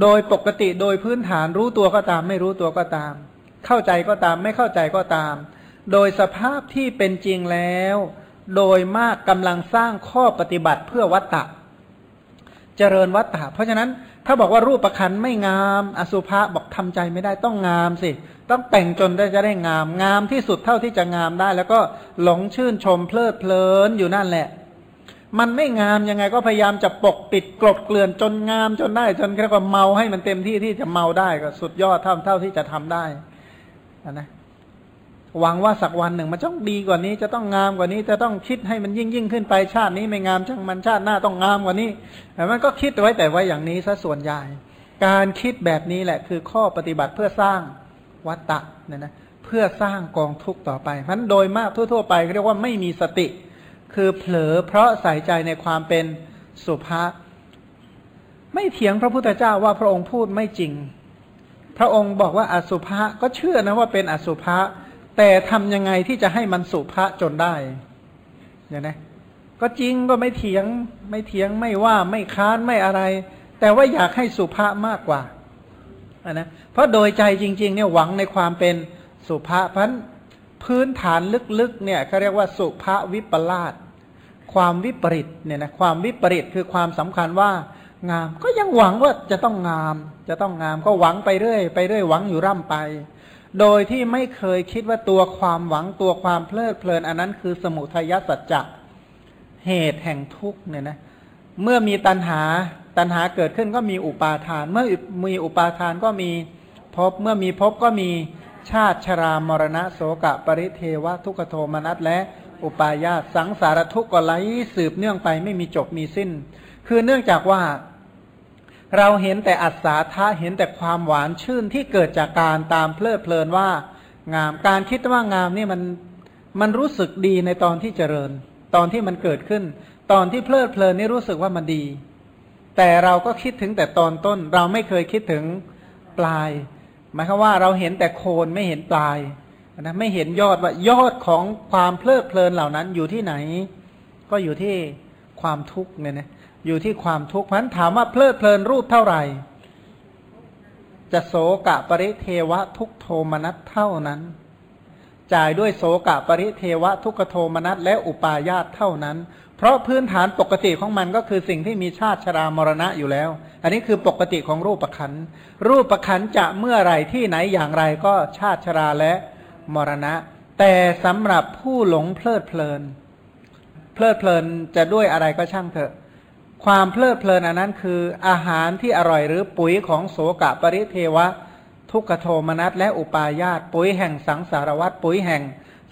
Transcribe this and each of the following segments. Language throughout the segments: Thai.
โดยปกติโดยพื้นฐานรู้ตัวก็ตาม ไม่รู้ตัวก็ตาม เข้าใจก็ตามไม่เข้าใจก็ตาม โดยสภาพที่เป็นจริงแล้ว โดยมากกำลังสร้างข้อปฏิบัติเพื่อวัตตะ เจริญวัตตะ เพราะฉะนั้นถ้าบอกว่ารูปประคันไม่งาม อสุภะบอกทำใจไม่ได้ต้องงามสิ ต้องแต่งจนได้จะได้งาม งามที่สุดเท่าที่จะงามได้ แล้วก็หลงชื่นชมเพลิดเพลินอยู่นั่นแหละ มันไม่งามยังไงก็พยายามจะปกปิดกลบเกลื่อนจนงามจนได้จนแค่ว่าเมาให้มันเต็มที่ที่จะเมาได้ก็สุดยอดเท่าเท่าที่จะทำได้นะหวังว่าสักวันหนึ่งมันต้องดีกว่านี้จะต้องงามกว่านี้จะต้องคิดให้มันยิ่งยิ่งขึ้นไปชาตินี้ไม่งามช่างมันชาติหน้าต้องงามกว่านี้แต่มันก็คิดไว้แต่ไว้อย่างนี้ซะส่วนใหญ่ การคิดแบบนี้แหละ คือข้อปฏิบัติเพื่อสร้างวัตตะเนี่ยนะเพื่อสร้างกองทุกข์ต่อไปเพราะโดยมากทั่ว ๆ ไปเรียกว่าไม่มีสติ คือเผลอเพราะใส่ใจในความเป็นสุภาพ ไม่เถียงพระพุทธเจ้าว่าพระองค์พูดไม่จริง พระองค์บอกว่าอสุภะก็เชื่อนะว่าเป็นอสุภะแต่ทำยังไงที่จะให้มันสุภาษจนได้เนี่ยนะก็จริงก็ไม่เถียงไม่เถียงไม่ว่าไม่ค้านไม่อะไร แต่ว่าอยากให้สุภาษมากกว่านะเพราะโดยใจจริง ๆ เนี่ยหวังในความเป็นสุภาษพันพื้นฐานลึกๆเนี่ยเขาเรียกว่าสุภาวิปลาส ความวิปริตเนี่ยนะความวิปริตคือความสำคัญว่างาม ก็ยังหวังว่าจะต้องงาม จะต้องงามก็หวังไปเรื่อยไปเรื่อยหวังอยู่ร่ำไป โดยที่ไม่เคยคิดว่าตัวความหวังตัวความเพลิดเพลินอันนั้นคือสมุทัยสัจจะเหตุแห่งทุกเนี่ยนะเมื่อมีตัณหาตัณหาเกิดขึ้นก็มีอุปาทาน เมื่อมีอุปาทานก็มีภพเมื่อมีภพก็มีชาติชรามรณะโสกะปริเทวะทุกขโทมนัสและ อุปาญาตสังสารทุกข์ก็ไหลสืบเนื่องไปไม่มีจบมีสิ้น คือเนื่องจากว่า เราเห็นแต่อัศาธาเห็นแต่ความหวานชื่นที่เกิดจากการตามเพลิดเพลินว่างามการคิดว่างามนี่มันมันรู้สึกดีในตอนที่เจริญ ตอนที่มันเกิดขึ้น ตอนที่เพลิดเพลินนี่รู้สึกว่ามันดี แต่เราก็คิดถึงแต่ตอนต้น เราไม่เคยคิดถึงปลาย หมายความว่าเราเห็นแต่โคนไม่เห็นปลาย นะไม่เห็นยอดว่ายอดของความเพลิดเพลินเหล่านั้นอยู่ที่ไหน ก็อยู่ที่ความทุกข์เนี่ยนะอยู่ที่ความทุกข์พันถามว่าเพลิดเพลินรูปเท่าไหร่ จะโสกะปริเทวะทุกโทมนัสเท่านั้น จ่ายด้วยโสกะปริเทวะทุกโทมนัสและอุปาญาตเท่านั้น เพราะพื้นฐานปกติของมันก็คือสิ่งที่มีชาติชรามรณะอยู่แล้ว อันนี้คือปกติของรูปประคันรูปประคันจะเมื่อไรที่ไหนอย่างไรก็ชาติชราและ มรณะ แต่สำหรับผู้หลงเพลิดเพลิน เพลิดเพลินจะด้วยอะไรก็ช่างเถอะ ความเพลิดเพลินอันนั้นคืออาหารที่อร่อยหรือปุ๋ยของโสกะปริเทวะ ทุกขโทมนัสและอุปาญาตปุ๋ยแห่งสังสารวัตปุ๋ยแห่ง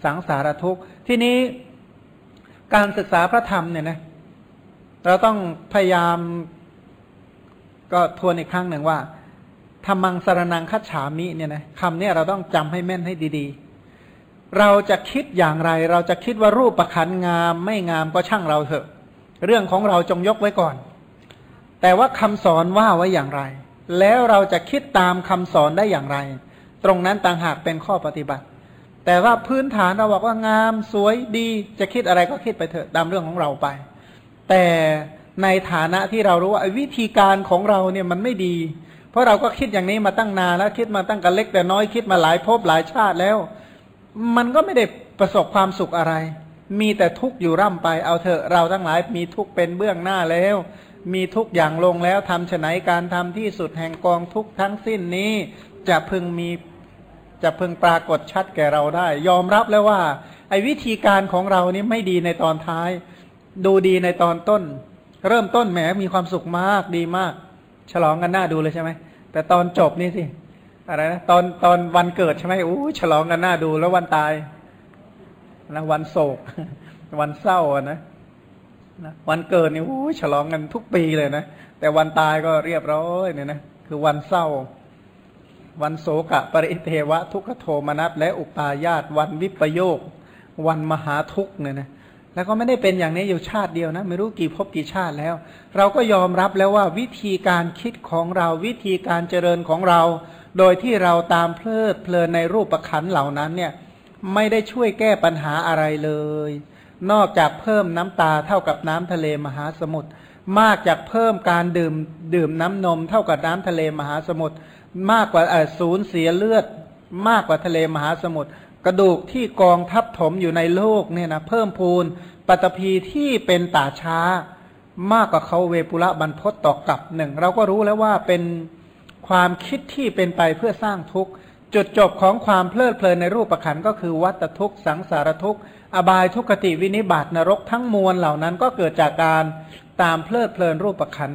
สังสารทุกข์ที่นี้การศึกษาพระธรรมเนี่ยนะเราต้องพยายามก็ทวนอีกครั้งหนึ่งว่า ธรรมังสารนังคัจฉามิเนี่ยนะคำนี้เราต้องจำให้แม่นให้ดีๆ เราจะคิดอย่างไร เราจะคิดว่ารูปประคันงามไม่งามก็ช่างเราเถอะ เรื่องของเราจงยกไว้ก่อน แต่ว่าคำสอนว่าไว้อย่างไร แล้วเราจะคิดตามคำสอนได้อย่างไร ตรงนั้นต่างหากเป็นข้อปฏิบัติ แต่ว่าพื้นฐานเราบอกว่างามสวยดีจะคิดอะไรก็คิดไปเถอะตามเรื่องของเราไป แต่ในฐานะที่เรารู้ว่าวิธีการของเราเนี่ยมันไม่ดี เพราะเราก็คิดอย่างนี้มาตั้งนานแล้วคิดมาตั้งกันเล็กแต่น้อยคิดมาหลายภพหลายชาติแล้ว มันก็ไม่ได้ประสบความสุขอะไร มีแต่ทุกข์อยู่ร่ำไปเอาเถอะเราทั้งหลายมีทุกข์เป็นเบื้องหน้าแล้ว มีทุกอย่างลงแล้วทำฉไนการทำที่สุดแห่งกองทุกข์ทั้งสิ้นนี้ จะพึงมีจะพึงปรากฏชัดแก่เราได้ ยอมรับแล้วว่า ไอ้วิธีการของเรานี้ไม่ดีในตอนท้าย ดูดีในตอนต้น เริ่มต้นแหมมีความสุขมากดีมาก ฉลองกันหน้าดูเลยใช่ไหมแต่ตอนจบนี่สิอะไรนะตอนตอนวันเกิดใช่ไหมโอ้ฉลองกันหน้าดูแล้ววันตายนะวันโศก วันเศร้านะนะวันเกิดนี่โอ้ฉลองกันทุกปีเลยนะแต่วันตายก็เรียบร้อยเนี่ยนะคือวันเศร้า วันโศกะปริเทวะ ทุกขโทมนัสและอุปาญาตวันวิปโยค วันมหาทุกเนี่ยนะ แล้วก็ไม่ได้เป็นอย่างนี้อยู่ชาติเดียวนะ ไม่รู้กี่ภพกี่ชาติแล้ว เราก็ยอมรับแล้วว่าวิธีการคิดของเราวิธีการเจริญของเรา โดยที่เราตามเพลิดเพลินในรูปประคันเหล่านั้นเนี่ยไม่ได้ช่วยแก้ปัญหาอะไรเลย นอกจากเพิ่มน้ำตาเท่ากับน้ำทะเลมหาสมุทรมากจากเพิ่มการดื่มดื่มน้ำนม เท่ากับน้ำทะเลมหาสมุทรมากกว่าศูนย์เสียเลือด มากกว่าทะเลมหาสมุทร กระดูกที่กองทับถมอยู่ในโลกเนี่ยนะเพิ่มพูนปัตภีที่เป็นป่าช้า มากกว่าเขาเวปุระบรรพตต่อกับหนึ่งเราก็รู้แล้วว่าเป็นความคิดที่เป็นไปเพื่อสร้างทุกข์จุดจบของความเพลิดเพลินในรูปประคันก็คือวัตทุกข์สังสารทุกข์อบายทุกขติวินิบาตนรกทั้งมวลเหล่านั้นก็เกิดจากการตามเพลิดเพลินรูปประคัน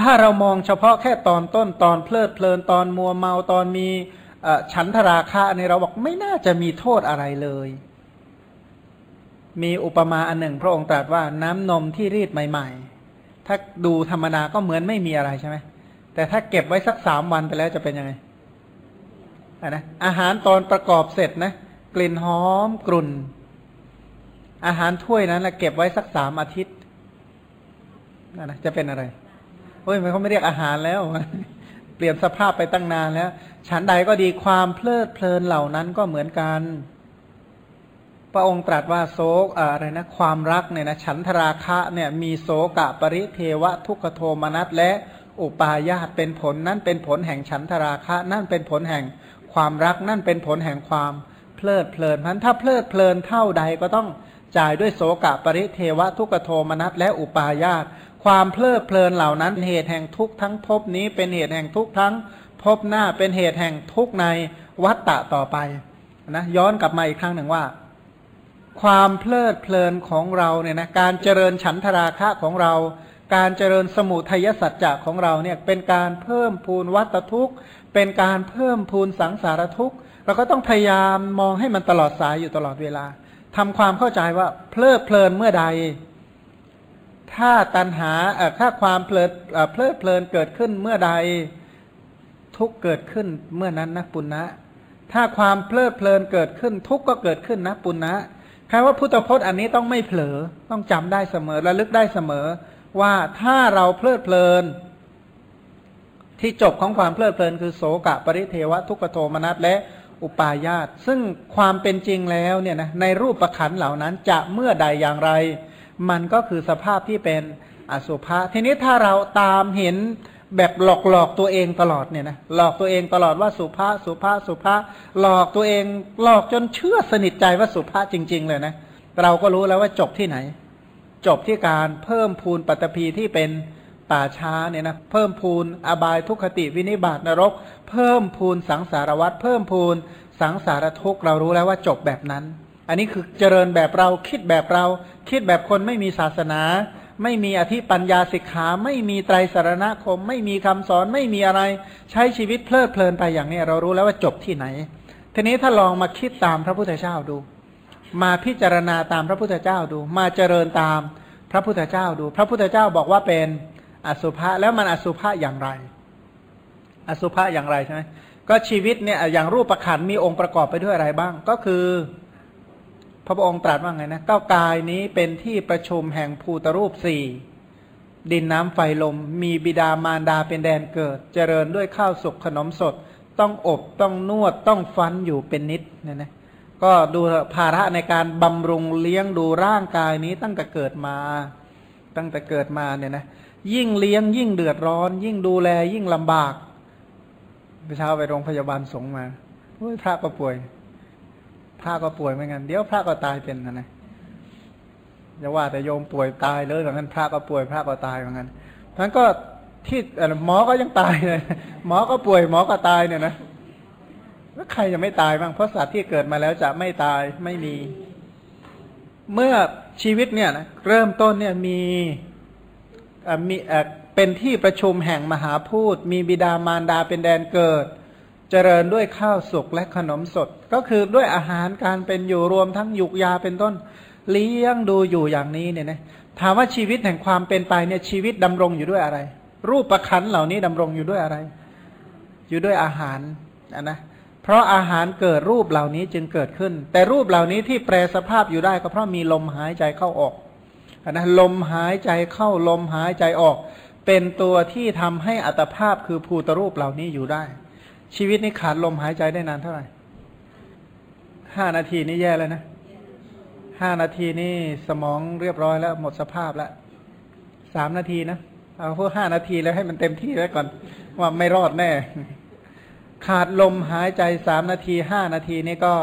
ถ้าเรามองเฉพาะแค่ตอนต้นตอนเพลิดเพลินตอนมัวเมาตอนมี ฉันทราคะในเราบอกไม่น่าจะมีโทษอะไรเลย มีอุปมาอันหนึ่ง พระองค์ตรัสว่าน้ำนมที่รีดใหม่ ๆ ถ้าดูธรรมดาก็เหมือนไม่มีอะไรใช่ไหมแต่ถ้าเก็บไว้สักสามวันไปแล้วจะเป็นยังไงนะอาหารตอนประกอบเสร็จนะ กลิ่นหอมกลุ่น อาหารถ้วยนั้นนะเก็บไว้สักสามอาทิตย์นะจะเป็นอะไรโอ้ยมันเขาไม่เรียกอาหารแล้ว เปลี่ยนสภาพไปตั้งนานแล้วฉันใดก็ดีความเพลิดเพลินเหล่านั้นก็เหมือนกัน พระองค์ตรัสว่าโศกอะไรนะความรักเนี่ยนะฉันทราคะเนี่ยมีโศกะปริเทวะทุกขโทมนัสและอุปาญาตเป็นผลนั่นเป็นผลแห่งฉันทราคะ นั่นเป็นผลแห่งความรักนั่นเป็นผลแห่งความเพลิดเพลินพันถ้าเพลิดเพลินเท่าใดก็ต้องจ่ายด้วยโสกะปริเทวะทุกโทมนัสและอุปาญาต ความเพลิดเพลินเหล่านั้นเหตุแห่งทุกทั้งภพนี้เป็นเหตุแห่งทุกทั้งภพหน้าเป็นเหตุแห่งทุกในวัฏฏะต่อไปนะย้อนกลับมาอีกครั้งหนึ่งว่า ความเพลิดเพลินของเราเนี่ยนะการเจริญฉันทราคะของเรา การเจริญสมุทัยสัจจะของเราเนี่ยเป็นการเพิ่มพูนวัตทุกข์ เป็นการเพิ่มพูนสังสารทุกข์เราก็ต้องพยายามมองให้มันตลอดสายอยู่ตลอดเวลาทำความเข้าใจว่าเพลิดเพลินเมื่อใด ถ้าตัณหาถ้าความเพลิดเพลิดเพลินเกิดขึ้นเมื่อใดทุกเกิดขึ้นเมื่อนั้นนะปุณณะถ้าความเพลิดเพลินเกิดขึ้น ทุกก็เกิดขึ้นนะปุณณะคำว่าพุทธพจน์อันนี้ต้องไม่เผลอต้องจำได้เสมอระลึกได้เสมอ ว่าถ้าเราเพลิดเพลิน ที่จบของความเพลิดเพลินคือโสกะปริเทวะทุกขโทมนัสและอุปาญาตซึ่งความเป็นจริงแล้วเนี่ยนะในรูปประคันเหล่านั้นจะเมื่อใดอย่างไร มันก็คือสภาพที่เป็นอสุภะทีนี้ถ้าเราตามเห็นแบบหลอกหลอกตัวเองตลอดเนี่ยนะหลอกตัวเองตลอดว่าสุภาสุภาสุภาหลอกตัวเองหลอกจนเชื่อสนิทใจว่าสุภาจริง ๆ เลยนะ เราก็รู้แล้วว่าจบที่ไหน จบที่การเพิ่มพูนปัตภีที่เป็นป่าช้าเนี่ยนะเพิ่มพูนอบายทุกขติวินิบาตนรก เพิ่มพูนสังสารวัตเพิ่มพูนสังสารทุกเรารู้แล้วว่าจบแบบนั้น อันนี้คือเจริญแบบเราคิดแบบเรา คิดแบบคนไม่มีศาสนา ไม่มีอธิปัญญาสิกขา ไม่มีไตรสารณคม ไม่มีคำสอนไม่มีอะไร ใช้ชีวิตเพลิดเพลินไปอย่างนี้ เรารู้แล้วว่าจบที่ไหน ทีนี้ถ้าลองมาคิดตามพระพุทธเจ้าดู มาพิจารณาตามพระพุทธเจ้าดู มาเจริญตามพระพุทธเจ้าดู พระพุทธเจ้าบอกว่าเป็นอสุภะแล้วมันอสุภะอย่างไร อสุภะอย่างไรใช่ไหมก็ชีวิตเนี่ยอย่างรูปประคันมีองค์ประกอบไปด้วยอะไรบ้าง ก็คือ พระองค์ตรัสว่าไงนะเก้ากายนี้เป็นที่ประชุมแห่งภูตรูปสี่ดินน้ำไฟลม มีบิดามารดาเป็นแดนเกิด เจริญด้วยข้าวสุกขนมสด ต้องอบต้องนวดต้องฟันอยู่เป็นนิดเนี่ยนะก็ดูภาระในการบำรุงเลี้ยงดูร่างกายนี้ตั้งแต่เกิดมา ตั้งแต่เกิดมาเนี่ยนะยิ่งเลี้ยงยิ่งเดือดร้อน ยิ่งดูแลยิ่งลำบากไปเช้าไปโรงพยาบาลสงมาพระก็ป่วย พระก็ป่วยเหมือนกัน เดี๋ยวพระก็ตายเป็นนะนะจะว่าแต่โยมป่วยตายเลยเหมือนกันพระก็ป่วยพระก็ตายเหมือนกันนั้นก็ที่หมอก็ยังตายเลยหมอก็ป่วยหมอก็ตายเนี่ยนะแล้วใครจะไม่ตายบ้างเพราะสัตว์ที่เกิดมาแล้วจะไม่ตายไม่มี เมื่อชีวิตเนี่ยนะเริ่มต้นเนี่ยมีมีเป็นที่ประชุมแห่งมหาพูดมีบิดามารดาเป็นแดนเกิด เจริญด้วยข้าวสุกและขนมสด ก็คือด้วยอาหารการเป็นอยู่รวมทั้งยุกยาเป็นต้น เลี้ยงดูอยู่อย่างนี้เนี่ยนะถามว่าชีวิตแห่งความเป็นไปเนี่ยชีวิตดำรงอยู่ด้วยอะไร รูปประคันเหล่านี้ดำรงอยู่ด้วยอะไร อยู่ด้วยอาหารนะนะเพราะอาหารเกิดรูปเหล่านี้จึงเกิดขึ้น แต่รูปเหล่านี้ที่แปรสภาพอยู่ได้ก็เพราะมีลมหายใจเข้าออกนะลมหายใจเข้าลมหายใจออก เป็นตัวที่ทำให้อัตภาพคือภูตรูปเหล่านี้อยู่ได้ ชีวิตนี้ขาดลมหายใจได้นานเท่าไหร่ห้านาทีนี่แย่แล้วนะห้านาทีนี่สมองเรียบร้อยแล้ว หมดสภาพแล้วสามนาทีนะเอาพวกห้านาทีแล้วให้มันเต็มที่แล้วก่อน ว่าไม่รอดแน่ ขาดลมหายใจสามนาทีห้านาทีนี่ก็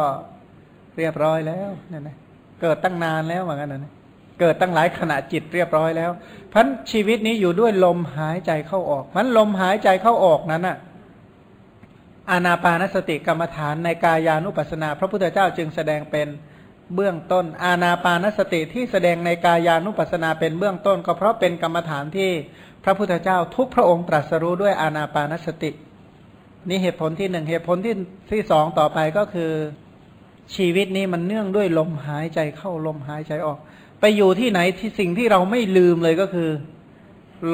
เรียบร้อยแล้วเนี่ยนะเกิดตั้งนานแล้วเหมือนกันนะเกิดตั้งหลายขณะจิตเรียบร้อยแล้วพันชีวิตนี้อยู่ด้วยลมหายใจเข้าออกมันลมหายใจเข้าออกนั้นน่ะ อานาปานสติกรรมฐานในกายานุปัสสนา พระพุทธเจ้าจึงแสดงเป็นเบื้องต้น อานาปานสติที่แสดงในกายานุปัสสนาเป็นเบื้องต้น ก็เพราะเป็นกรรมฐานที่พระพุทธเจ้าทุกพระองค์ตรัสรู้ด้วยอานาปานสติ นี่เหตุผลที่หนึ่งเหตุผลที่ที่สองต่อไปก็คือชีวิตนี้มันเนื่องด้วยลมหายใจเข้าลมหายใจออก ไปอยู่ที่ไหนที่สิ่งที่เราไม่ลืมเลยก็คือ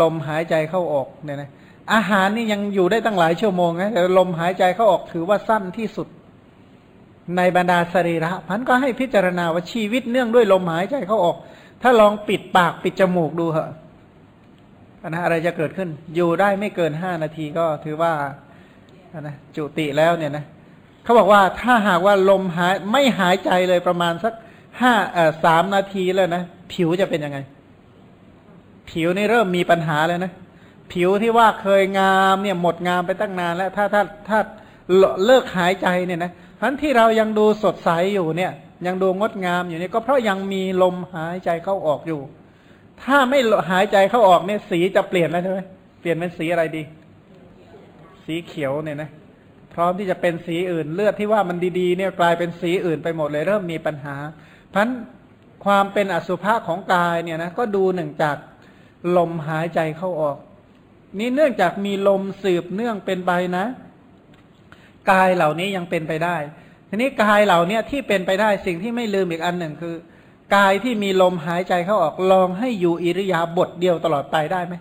ลมหายใจเข้าออกเนี่ยนะ อาหารนี่ยังอยู่ได้ตั้งหลายชั่วโมงนะแต่ลมหายใจเขาออกถือว่าสั้นที่สุด ในบรรดาสรีระพันก็ให้พิจารณาว่าชีวิตเนื่องด้วยลมหายใจเขาออก ถ้าลองปิดปากปิดจมูกดูเหอะนะอะไรจะเกิดขึ้น อยู่ได้ไม่เกินห้านาทีก็ถือว่านะจุติแล้วเนี่ยนะเขาบอกว่าถ้าหากว่าลมหายไม่หายใจเลยประมาณสักห้าเอ่อสามนาทีแล้วนะ ผิวจะเป็นยังไง ผิวนี่เริ่มมีปัญหาแล้วนะ ผิวที่ว่าเคยงามเนี่ยหมดงามไปตั้งนานแล้ว ถ้าถ้าถ้าเลิกหายใจเนี่ยนะทั้นที่เรายังดูสดใสอยู่เนี่ย ยังดูงดงามอยู่เนี่ยก็เพราะยังมีลมหายใจเข้าออกอยู่ ถ้าไม่หายใจเข้าออกเนี่ยสีจะเปลี่ยนแล้วใช่ไหมเปลี่ยนเป็นสีอะไรดี สีเขียวเนี่ยนะพร้อมที่จะเป็นสีอื่นเลือดที่ว่ามันดีๆเนี่ยกลายเป็นสีอื่นไปหมดเลย เริ่มมีปัญหาพราะความเป็นอสุภะของกายเนี่ยนะก็ดูหนึ่งจากลมหายใจเข้าออก นี่เนื่องจากมีลมสืบเนื่องเป็นไปนะ กายเหล่านี้ยังเป็นไปได้ ทีนี้กายเหล่านี้ที่เป็นไปได้สิ่งที่ไม่ลืมอีกอันหนึ่งคือกายที่มีลมหายใจเข้าออกลองให้อยู่อิริยาบถเดียวตลอดไปได้ไหม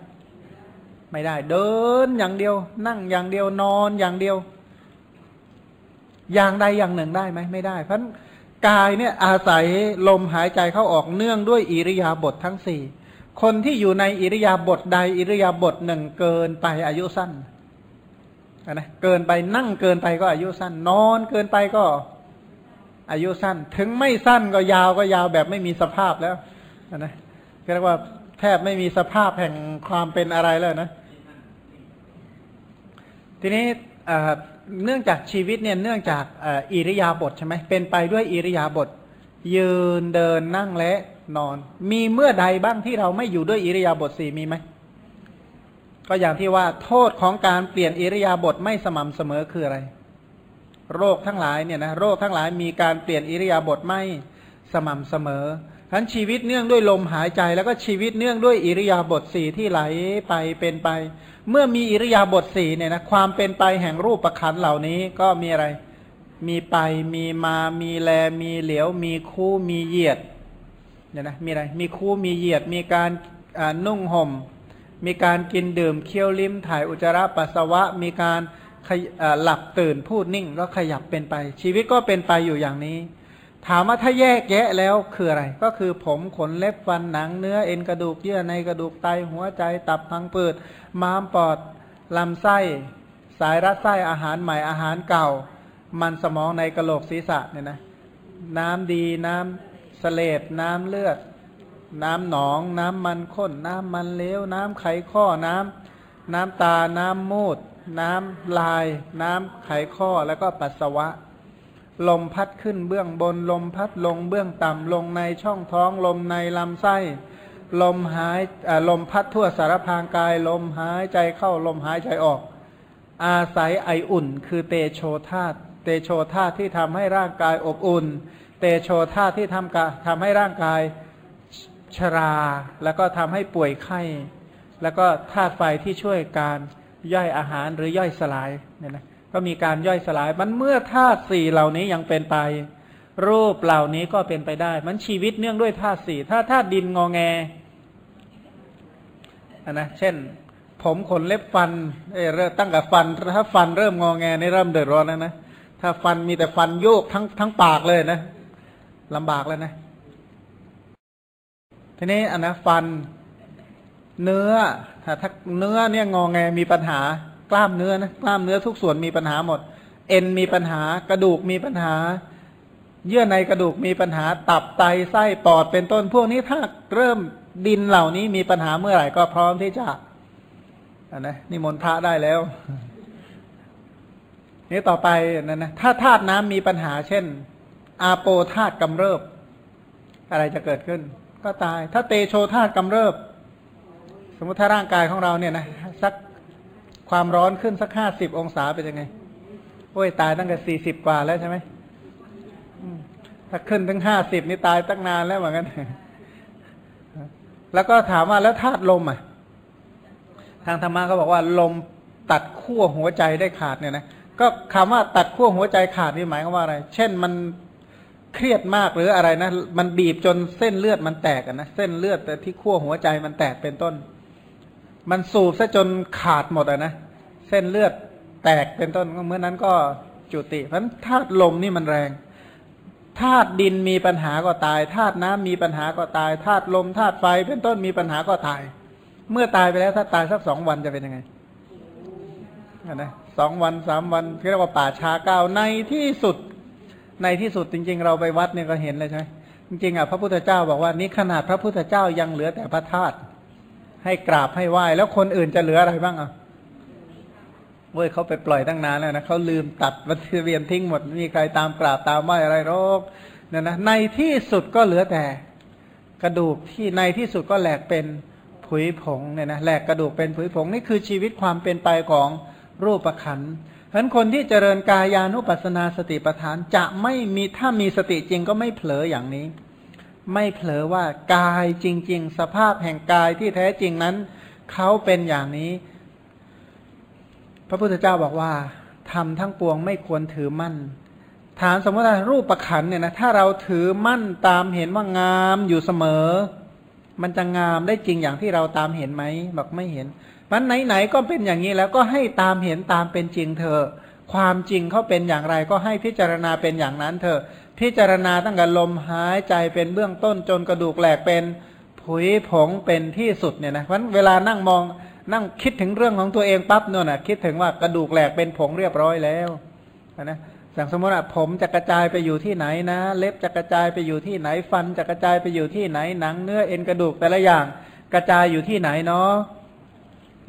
ไม่ได้ เดินอย่างเดียว นั่งอย่างเดียวนอนอย่างเดียว อย่างใดอย่างหนึ่งได้ไหมไม่ได้ เพราะกายเนี่ยอาศัยลมหายใจเข้าออกเนื่องด้วยอิริยาบถททั้งสี่ คนที่อยู่ในอิริยาบถใดอิริยาบถหนึ่งเกินไปอายุสั้นนะเกินไปนั่งเกินไปก็อายุสั้น นอนเกินไปก็ อายุสั้น ถึงไม่สั้นก็ยาวก็ยาวแบบไม่มีสภาพแล้วนะเรียกว่าแทบไม่มีสภาพแห่งความเป็นอะไรแล้วนะ ทีนี้เนื่องจากชีวิตเนี่ยเนื่องจากอิริยาบถใช่ไหมเป็นไปด้วยอิริยาบถยืนเดินนั่งและ นอน มีเมื่อใดบ้างที่เราไม่อยู่ด้วยอิริยาบถสี่มีไหม ก็อย่างที่ว่า โทษของการเปลี่ยนอิริยาบถไม่สม่ำเสมอคืออะไร โรคทั้งหลายเนี่ยนะโรคทั้งหลายมีการเปลี่ยนอิริยาบถไม่สม่ำเสมอทั้นชีวิตเนื่องด้วยลมหายใจ แล้วก็ชีวิตเนื่องด้วยอิริยาบถสี่ที่ไหลไปเป็นไป เมื่อมีอิริยาบถสี่เนี่ยนะความเป็นไปแห่งรูปประคันเหล่านี้ก็มีอะไร มีไปมีมามีแลมีเหลียว มีคู่มีเหยียด เนี่ยนะมีอะไรมีคู่มีเหยียดมีการนุ่งห่ม มีการกินดื่มเคี้ยวลิ้มถ่ายอุจจาระปัสสาวะ มีการหลับตื่นพูดนิ่งก็ขยับเป็นไป ชีวิตก็เป็นไปอยู่อย่างนี้ ถามว่าถ้าแยกแยะแล้วคืออะไร ก็คือผมขนเล็บฟันหนังเนื้อเอ็นกระดูกเยื่อในกระดูกไตหัวใจตับพังผืดม้ามปอดลำไส้ สายรัดไส้อาหารใหม่อาหารเก่า มันสมองในกระโหลกศีรษะเนี่ยนะ น้ำดีน้ำ สเลดน้ำเลือด น้ำหนอง น้ำมันข้น น้ำมันเลวน้ำไขข้อน้ำน้ำตา น้ำมูด น้ำลาย น้ำไขข้อแล้วก็ปัสสาวะ ลมพัดขึ้นเบื้องบน ลมพัดลงเบื้องต่ำลงในช่องท้อง ลมในลำไส้ ลมหายลมพัดทั่วสารพางกาย ลมหายใจเข้าลมหายใจออก อาศัยไออุ่น คือเตโชธาตเตโชธาตที่ทำให้ร่างกายอบอุ่น เตโชธาที่ทำกาทำให้ร่างกายชรา แล้วก็ทำให้ป่วยไข้ แล้วก็ธาตุไฟที่ช่วยการย่อยอาหารหรือย่อยสลายเนี่ยนะก็มีการย่อยสลาย มันเมื่อธาตุสี่เหล่านี้ยังเป็นไป รูปเหล่านี้ก็เป็นไปได้ มันชีวิตเนื่องด้วยธาตุสี่ถ้าธาตุดินงอแงนะเช่น ผมขนเล็บฟันเออตั้งแต่ฟัน ถ้าฟันเริ่มงอแงนี่เริ่มเดือดร้อนแล้วนะถ้าฟันมีแต่ฟันโยกทั้งทั้งปากเลยนะ ลำบากแล้วนะ ทีนี้อันนะฟัน เนื้อถ้าถ้าเนื้อเนี่ยงองแงมีปัญหากล้ามเนื้อนะกล้ามเนื้อทุกส่วนมีปัญหาหมด เอ็นมีปัญหากระดูกมีปัญหา เยื่อในกระดูกมีปัญหา ตับไตไส้ปอดเป็นต้น พวกนี้ถ้าเริ่มดินเหล่านี้มีปัญหาเมื่อไหร่ก็พร้อมที่จะนะนิมนต์พระได้แล้ว นี่ต่อไปนั่นนะถ้าธาตุน้ำมีปัญหาเช่น อาโปธาตุกำเริบ อะไรจะเกิดขึ้น ก็ตาย ถ้าเตโชธาตุกำเริบ สมมติถ้าร่างกายของเราเนี่ยนะสักความร้อนขึ้นสักห้าสิบองศาเป็นยังไงโอ้ยตายตั้งแต่สี่สิบกว่าแล้วใช่ไหมถ้าขึ้นถึงห้าสิบนี่ตายตั้งนานแล้วเหมือนกันแล้วก็ถามว่าแล้วธาตุลมอะ ทางธรรมะก็บอกว่า ลมตัดขั้วหัวใจได้ขาดเนี่ยนะก็คำว่าตัดขั้วหัวใจขาดนี่หมายความว่าอะไร เช่นมัน เครียดมากหรืออะไรนะมันบีบจนเส้นเลือดมันแตกนะเส้นเลือดแต่ที่ขั้วหัวใจมันแตกเป็นต้น มันสูบซะจนขาดหมดอะนะเส้นเลือดแตกเป็นต้นเมื่อนั้นก็จุติ เพราะธาตุลมนี่มันแรงธาตุดินมีปัญหาก็ตายธาตุน้ำมีปัญหาก็ตายธาตุลมธาตุไฟเป็นต้นมีปัญหาก็ตาย เมื่อตายไปแล้วถ้าตายสักสองวันจะเป็นยังไงนะสองวันสามวันเรียกว่าป่าชาเก้าในที่สุด ในที่สุดจริง ๆ เราไปวัดเนี่ยก็เห็นเลยใช่ไหมจริงๆอะพระพุทธเจ้าบอกว่านี่ขนาดพระพุทธเจ้ายังเหลือแต่พระธาตุให้กราบให้ไหว้แล้วคนอื่นจะเหลืออะไรบ้างอะเว้ยเขาไปปล่อยตั้งนานแล้วนะเขาลืมตัดวัตถุเวียนทิ้งหมดมีใครตามกราบตามไหวอะไรโรคเนี่ยนะในที่สุดก็เหลือแต่กระดูกที่ในที่สุดก็แหลกเป็นผุยผงเนี่ยนะแหลกกระดูกเป็นผุยผงนี่คือชีวิตความเป็นไปของรูปขันเพราะคนที่เจริญกายานุปัสนาสติปัฏฐานจะไม่มีถ้ามีสติจริงก็ไม่เผลออย่างนี้ ไม่เผลอว่ากายจริง ๆ สภาพแห่งกายที่แท้จริงนั้นเขาเป็นอย่างนี้ พระพุทธเจ้าบอกว่าทำทั้งปวงไม่ควรถือมั่น ฐานสมมติว่ารูปประขันเนี่ยนะถ้าเราถือมั่นตามเห็นว่างามอยู่เสมอ มันจะงามได้จริงอย่างที่เราตามเห็นไหมบอกไม่เห็น มันไหนๆก็เป็นอย่างนี้แล้วก็ให้ตามเห็นตามเป็นจริงเธอ ความจริงเขาเป็นอย่างไรก็ให้พิจารณาเป็นอย่างนั้นเถอพิจารณาตั้งแต่ลมหายใจเป็นเบื้องต้นจนกระดูกแหลกเป็นผุยผงเป็นที่สุดเนี่ยนะเพราะเวลานั่งมองนั่งคิดถึงเรื่องของตัวเองปั๊บเนี่ยนะคิดถึงว่ากระดูกแหลกเป็นผงเรียบร้อยแล้วนะสั่งสมมติว่าผมจะกระจายไปอยู่ที่ไหนนะ เล็บจะกระจายไปอยู่ที่ไหนฟันจะกระจายไปอยู่ที่ไหนหนังเนื้อเอ็นกระดูกแต่ละอย่าง กระจายอยู่ที่ไหนเนาะ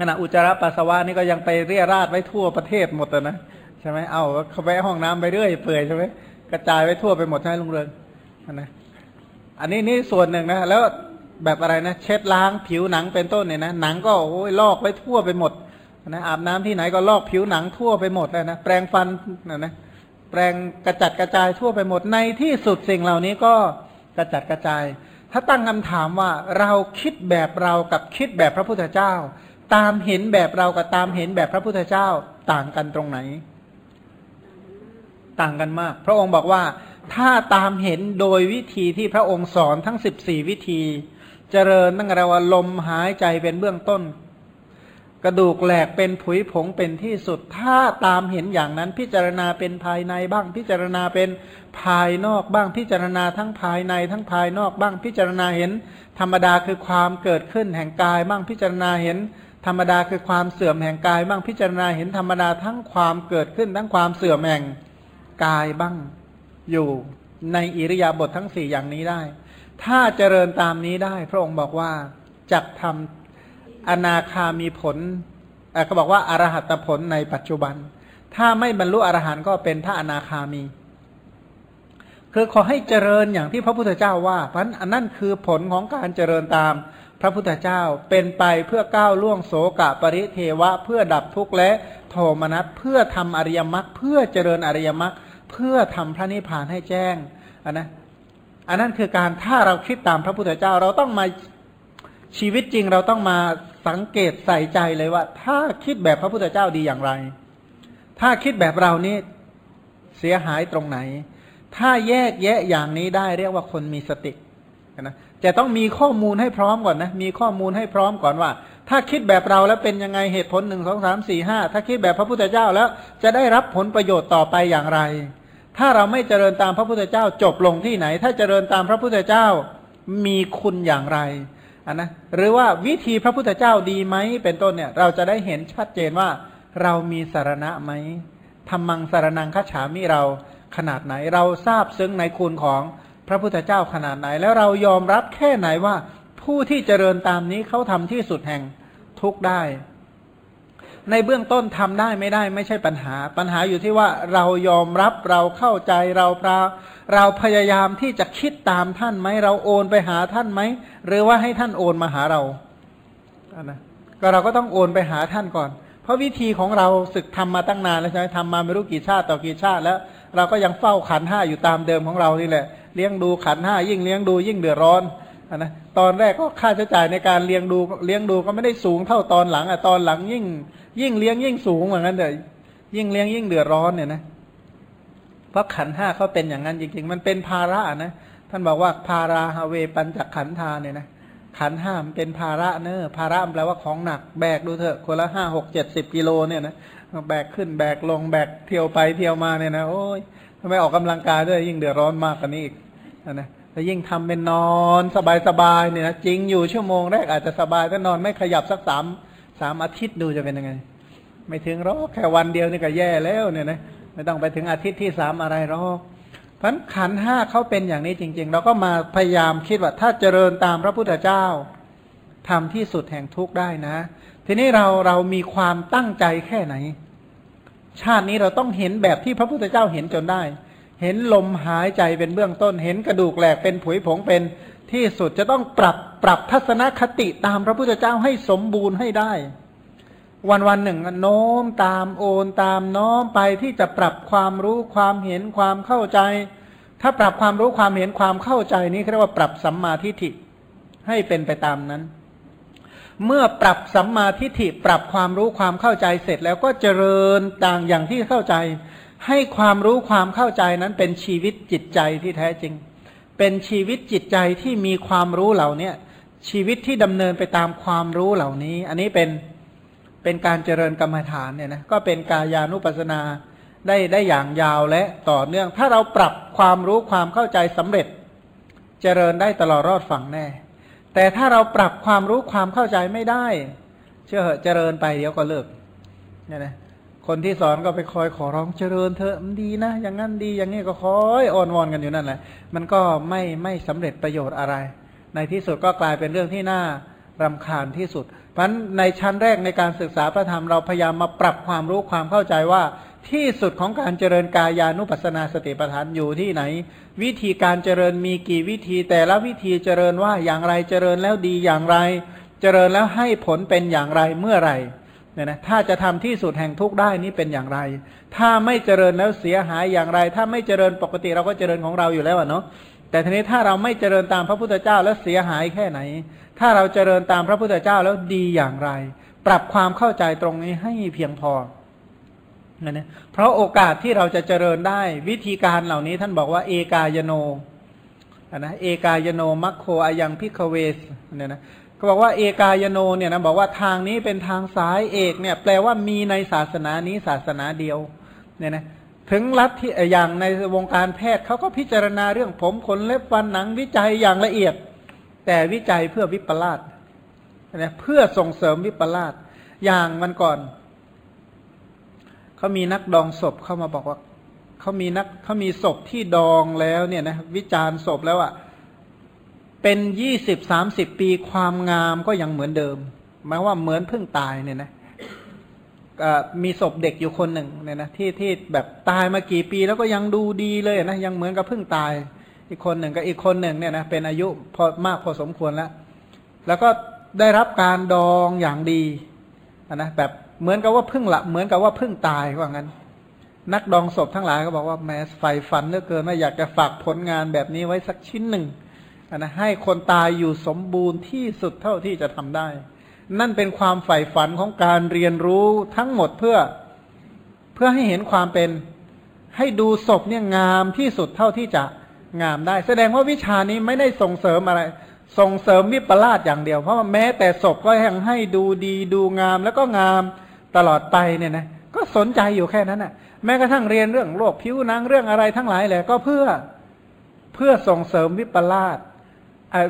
ขณะอุจจาระปัสสาวะนี่ก็ยังไปเรียราดไว้ทั่วประเทศหมดนะใช่ไหมเอาเขาไปห้องน้ำไปเรื่อยเปื่อยใช่ไหมกระจายไว้ทั่วไปหมดใช่ลุงเรืองนะอันนี้นี่ส่วนหนึ่งนะ แล้วแบบอะไรนะ เช็ดล้างผิวหนังเป็นต้นเนี่ยนะหนังก็โอ้ยลอกไว้ทั่วไปหมดนะอาบน้ำที่ไหนก็ลอกผิวหนังทั่วไปหมดเลยนะแปรงฟันนะนะแปรงกระจัดกระจายทั่วไปหมดในที่สุดสิ่งเหล่านี้ก็กระจัดกระจาย ถ้าตั้งคำถามว่าเราคิดแบบเรากับคิดแบบพระพุทธเจ้า ตามเห็นแบบเรากับตามเห็นแบบพระพุทธเจ้าต่างกันตรงไหน ต่างกันมาก พระองค์บอกว่าถ้าตามเห็นโดยวิธีที่พระองค์สอนทั้งสิบสี่วิธี เจริญตั้งแต่ว่าลมหายใจเป็นเบื้องต้น กระดูกแหลกเป็นผุยผงเป็นที่สุด ถ้าตามเห็นอย่างนั้นพิจารณาเป็นภายในบ้าง พิจารณาเป็นภายนอกบ้างพิจารณาทั้งภายในทั้งภายนอกบ้างพิจารณาเห็น ธรรมดาคือความเกิดขึ้นแห่งกายบ้างพิจารณาเห็น ธรรมดาคือความเสื่อมแห่งกายบ้างพิจารณาเห็นธรรมดาทั้งความเกิดขึ้นทั้งความเสื่อมแห่งกายบ้างอยู่ในอิริยาบถททั้งสี่อย่างนี้ได้ ถ้าเจริญตามนี้ได้ พระองค์บอกว่าจักทำอนาคามีผลก็บอกว่าอารหัตผลในปัจจุบัน ถ้าไม่บรรลุอรหันต์ก็เป็นพระอนาคามี คือขอให้เจริญอย่างที่พระพุทธเจ้าว่าเพราะนั่นคือผลของการเจริญตาม พระพุทธเจ้าเป็นไปเพื่อก้าวล่วงโสกะปริเทวะ เพื่อดับทุกข์และโทมนัสเพื่อทำอริยมรรคเพื่อเจริญอริยมรรคเพื่อทำพระนิพพานให้แจ้งนนะอันนั้นคือการถ้าเราคิดตามพระพุทธเจ้าเราต้องมาชีวิตจริงเราต้องมาสังเกตใส่ใจเลยว่า ถ้าคิดแบบพระพุทธเจ้าดีอย่างไร ถ้าคิดแบบเรานี้เสียหายตรงไหน ถ้าแยกแยะอย่างนี้ได้เรียกว่าคนมีสตินะ จะต้องมีข้อมูลให้พร้อมก่อนนะ มีข้อมูลให้พร้อมก่อนว่า ถ้าคิดแบบเราแล้วเป็นยังไงเหตุผลหนึ่งสองสามสี่ห้าถ้าคิดแบบพระพุทธเจ้าแล้วจะได้รับผลประโยชน์ต่อไปอย่างไร ถ้าเราไม่เจริญตามพระพุทธเจ้าจบลงที่ไหน ถ้าเจริญตามพระพุทธเจ้ามีคุณอย่างไรอันนะหรือว่าวิธีพระพุทธเจ้าดีไหมเป็นต้นเนี่ย เราจะได้เห็นชัดเจนว่า เรามีสารณะไหมธรรมังสารนังคัจฉามิเราขนาดไหน เราทราบซึ้งในคุณของ พระพุทธเจ้าขนาดไหน แล้วเรายอมรับแค่ไหนว่า ผู้ที่เจริญตามนี้เขาทำที่สุดแห่งทุกได้ ในเบื้องต้นทำได้ไม่ได้ไม่ใช่ปัญหา ปัญหาอยู่ที่ว่าเรายอมรับเราเข้าใจเราพราเราพยายามที่จะคิดตามท่านไหมเราโอนไปหาท่านไหมหรือว่าให้ท่านโอนมาหาเราอันนะก็เราก็ต้องโอนไปหาท่านก่อน เพราะวิธีของเราศึกทำมาตั้งนานแล้วใช่ไหมทำมาไม่รู้กี่ชาติต่อกี่ชาติแล้ว เราก็ยังเฝ้าขันห้าอยู่ตามเดิมของเรานี่แหละ เลี้ยงดูขันห้ายิ่งเลี้ยงดูยิ่งเดือดร้อนอนนะตอนแรกก็ค่าใช้จ่ายในการเลี้ยงดูเลี้ยงดูก็ไม่ได้สูงเท่าตอนหลังอะตอนหลังยิ่ง ยิ่งเลี้ยงยิ่งสูงเหมือนกันเลยยิ่งเลี้ยงยิ่งเดือดร้อนเนี่ยนะเพราะขันห้าเขาเป็นอย่างนั้นจริงๆ มันเป็นภาระนะท่านบอกว่าภาราฮาเวปัญจขันธาเนี่ยนะขันห้ามเป็นภาระเนอภาระแปลว่าของหนักแบกดูเถอะคนละห้าหกเจ็ดสิบกิโลเนี่ยนะแบกขึ้นแบกลงแบกเที่ยวไปเที่ยวมาเนี่ยนะโอ้ย ทำไมออกกำลังกายด้วยยิ่งเดือดร้อนมากกว่านี้อีกนะแต่ยิ่งทำเป็นนอนสบายๆเนี่ยนะจริงอยู่ชั่วโมงแรกอาจจะสบายแต่นอนไม่ขยับสักสามสามอาทิตย์ดูจะเป็นยังไง ไม่ถึงหรอกแค่วันเดียวนี่ก็แย่แล้วเนี่ยนะไม่ต้องไปถึงอาทิตย์ที่สามอะไรหรอกเพราะขันห้าเขาเป็นอย่างนี้จริง ๆ เราก็มาพยายามคิดว่าถ้าเจริญตามพระพุทธเจ้าทำที่สุดแห่งทุกข์ได้นะ ทีนี้เราเรามีความตั้งใจแค่ไหน ชาตินี้เราต้องเห็นแบบที่พระพุทธเจ้าเห็นจนได้ เห็นลมหายใจเป็นเบื้องต้น เห็นกระดูกแหลกเป็นผุยผงเป็นที่สุดจะต้องปรับปรับทัศนคติตามพระพุทธเจ้าให้สมบูรณ์ให้ได้ วันวันหนึ่งโน้มตามโอนตามน้อมไปที่จะปรับความรู้ความเห็นความเข้าใจ ถ้าปรับความรู้ความเห็นความเข้าใจนี้เรียกว่าปรับสัมมาทิฏฐิให้เป็นไปตามนั้น เมื่อปรับสัมมาทิฏฐิปรับความรู้ความเข้าใจเสร็จแล้วก็เจริญต่างอย่างที่เข้าใจ ให้ความรู้ความเข้าใจนั้นเป็นชีวิตจิตใจที่แท้จริง เป็นชีวิตจิตใจที่มีความรู้เหล่านี้ชีวิตที่ดำเนินไปตามความรู้เหล่านี้ อันนี้เป็นเป็นการเจริญกรรมฐานเนี่ยนะก็เป็นกายานุปัสสนาได้ได้อย่างยาวและต่อเนื่อง ถ้าเราปรับความรู้ความเข้าใจสำเร็จ เจริญได้ตลอดรอดฝั่งแน่ แต่ถ้าเราปรับความรู้ความเข้าใจไม่ได้ เชื่อเหอะเจริญไปเดี๋ยวก็เลิกเนี่ยนะคนที่สอนก็ไปคอยขอร้องเจริญเถอะมันดีนะ อย่างนั้นดีอย่างนี้ก็คอยอ่อนวอนกันอยู่นั่นแหละ มันก็ไม่ไม่สำเร็จประโยชน์อะไร ในที่สุดก็กลายเป็นเรื่องที่น่ารำคาญที่สุด เพราะในชั้นแรกในการศึกษาพระธรรมเราพยายามมาปรับความรู้ความเข้าใจว่า ที่สุดของการเจริญกายานุปัสนาสติปัฏฐานอยู่ที่ไหน วิธีการเจริญมีกี่วิธี แต่ละวิธีเจริญว่าอย่างไรเจริญแล้วดีอย่างไร เจริญแล้วให้ผลเป็นอย่างไรเมื่อไรเนี่ยนะถ้าจะทำที่สุดแห่งทุกได้นี้เป็นอย่างไร ถ้าไม่เจริญแล้วเสียหายอย่างไร ถ้าไม่เจริญปกติเราก็เจริญของเราอยู่แล้วเนาะแต่ทีนี้ถ้าเราไม่เจริญตามพระพุทธเจ้าแล้วเสียหายแค่ไหน ถ้าเราเจริญตามพระพุทธเจ้าแล้วดีอย่างไร ปรับความเข้าใจตรงนี้ให้เพียงพอ นะเพราะโอกาสที่เราจะเจริญได้วิธีการเหล่านี้ท่านบอกว่าเอกายโนนะเอกายโนมัคโคอายังพิกเวสเนี่ยนะเขาบอกว่าเอกายโนเนี่ยนะบอกว่าทางนี้เป็นทางสายเอกเนี่ยแปลว่ามีในศาสนานี้ศาสนาเดียวเนี่ยนะถึงรัฐที่อย่างในวงการแพทย์เขาก็พิจารณาเรื่องผมขนเล็บฟันหนังวิจัยอย่างละเอียด แต่วิจัยเพื่อวิปลาสนะเพื่อส่งเสริมวิปลาสอย่างมันก่อน เขามีนักดองศพเข้ามาบอกว่าเขามีนักเขามีศพที่ดองแล้วเนี่ยนะวิจารณ์ศพแล้วอะ่ะเป็นยี่สิบสามสิบปีความงามก็ยังเหมือนเดิมหมายว่าเหมือนเพิ่งตายเนี่ยนะมีศพเด็กอยู่คนหนึ่งเนี่ยนะที่ที่แบบตายมากี่ปีแล้วก็ยังดูดีเลยนะยังเหมือนกับเพิ่งตาย อีกคนหนึ่งกับอีกคนหนึ่งเนี่ยนะเป็นอายุพอมากพอสมควรแล้ว แล้วก็ได้รับการดองอย่างดีนะแบบ เหมือนกับว่าเพิ่งหละเหมือนกับว่าเพิ่งตายว่างั้น นักดองศพทั้งหลายก็บอกว่าแม้ไฟฝันเหลือเกินว่าอยากจะฝากผลงานแบบนี้ไว้สักชิ้นหนึ่งนะให้คนตายอยู่สมบูรณ์ที่สุดเท่าที่จะทำได้ นั่นเป็นความใฝ่ฝันของการเรียนรู้ทั้งหมดเพื่อเพื่อให้เห็นความเป็นให้ดูศพเนี่ยงามที่สุดเท่าที่จะงามได้ แสดงว่าวิชานี้ไม่ได้ส่งเสริมอะไร ส่งเสริมวิปลาสอย่างเดียว เพราะแม้แต่ศพก็ยังให้ดูดีดูงามแล้วก็งาม ตลอดไปเนี่ยนะก็สนใจอยู่แค่นั้นน่ะ แม้กระทั่งเรียนเรื่องโรคผิวหนังเรื่องอะไรทั้งหลายแหละก็เพื่อเพื่อส่งเสริมวิปลาส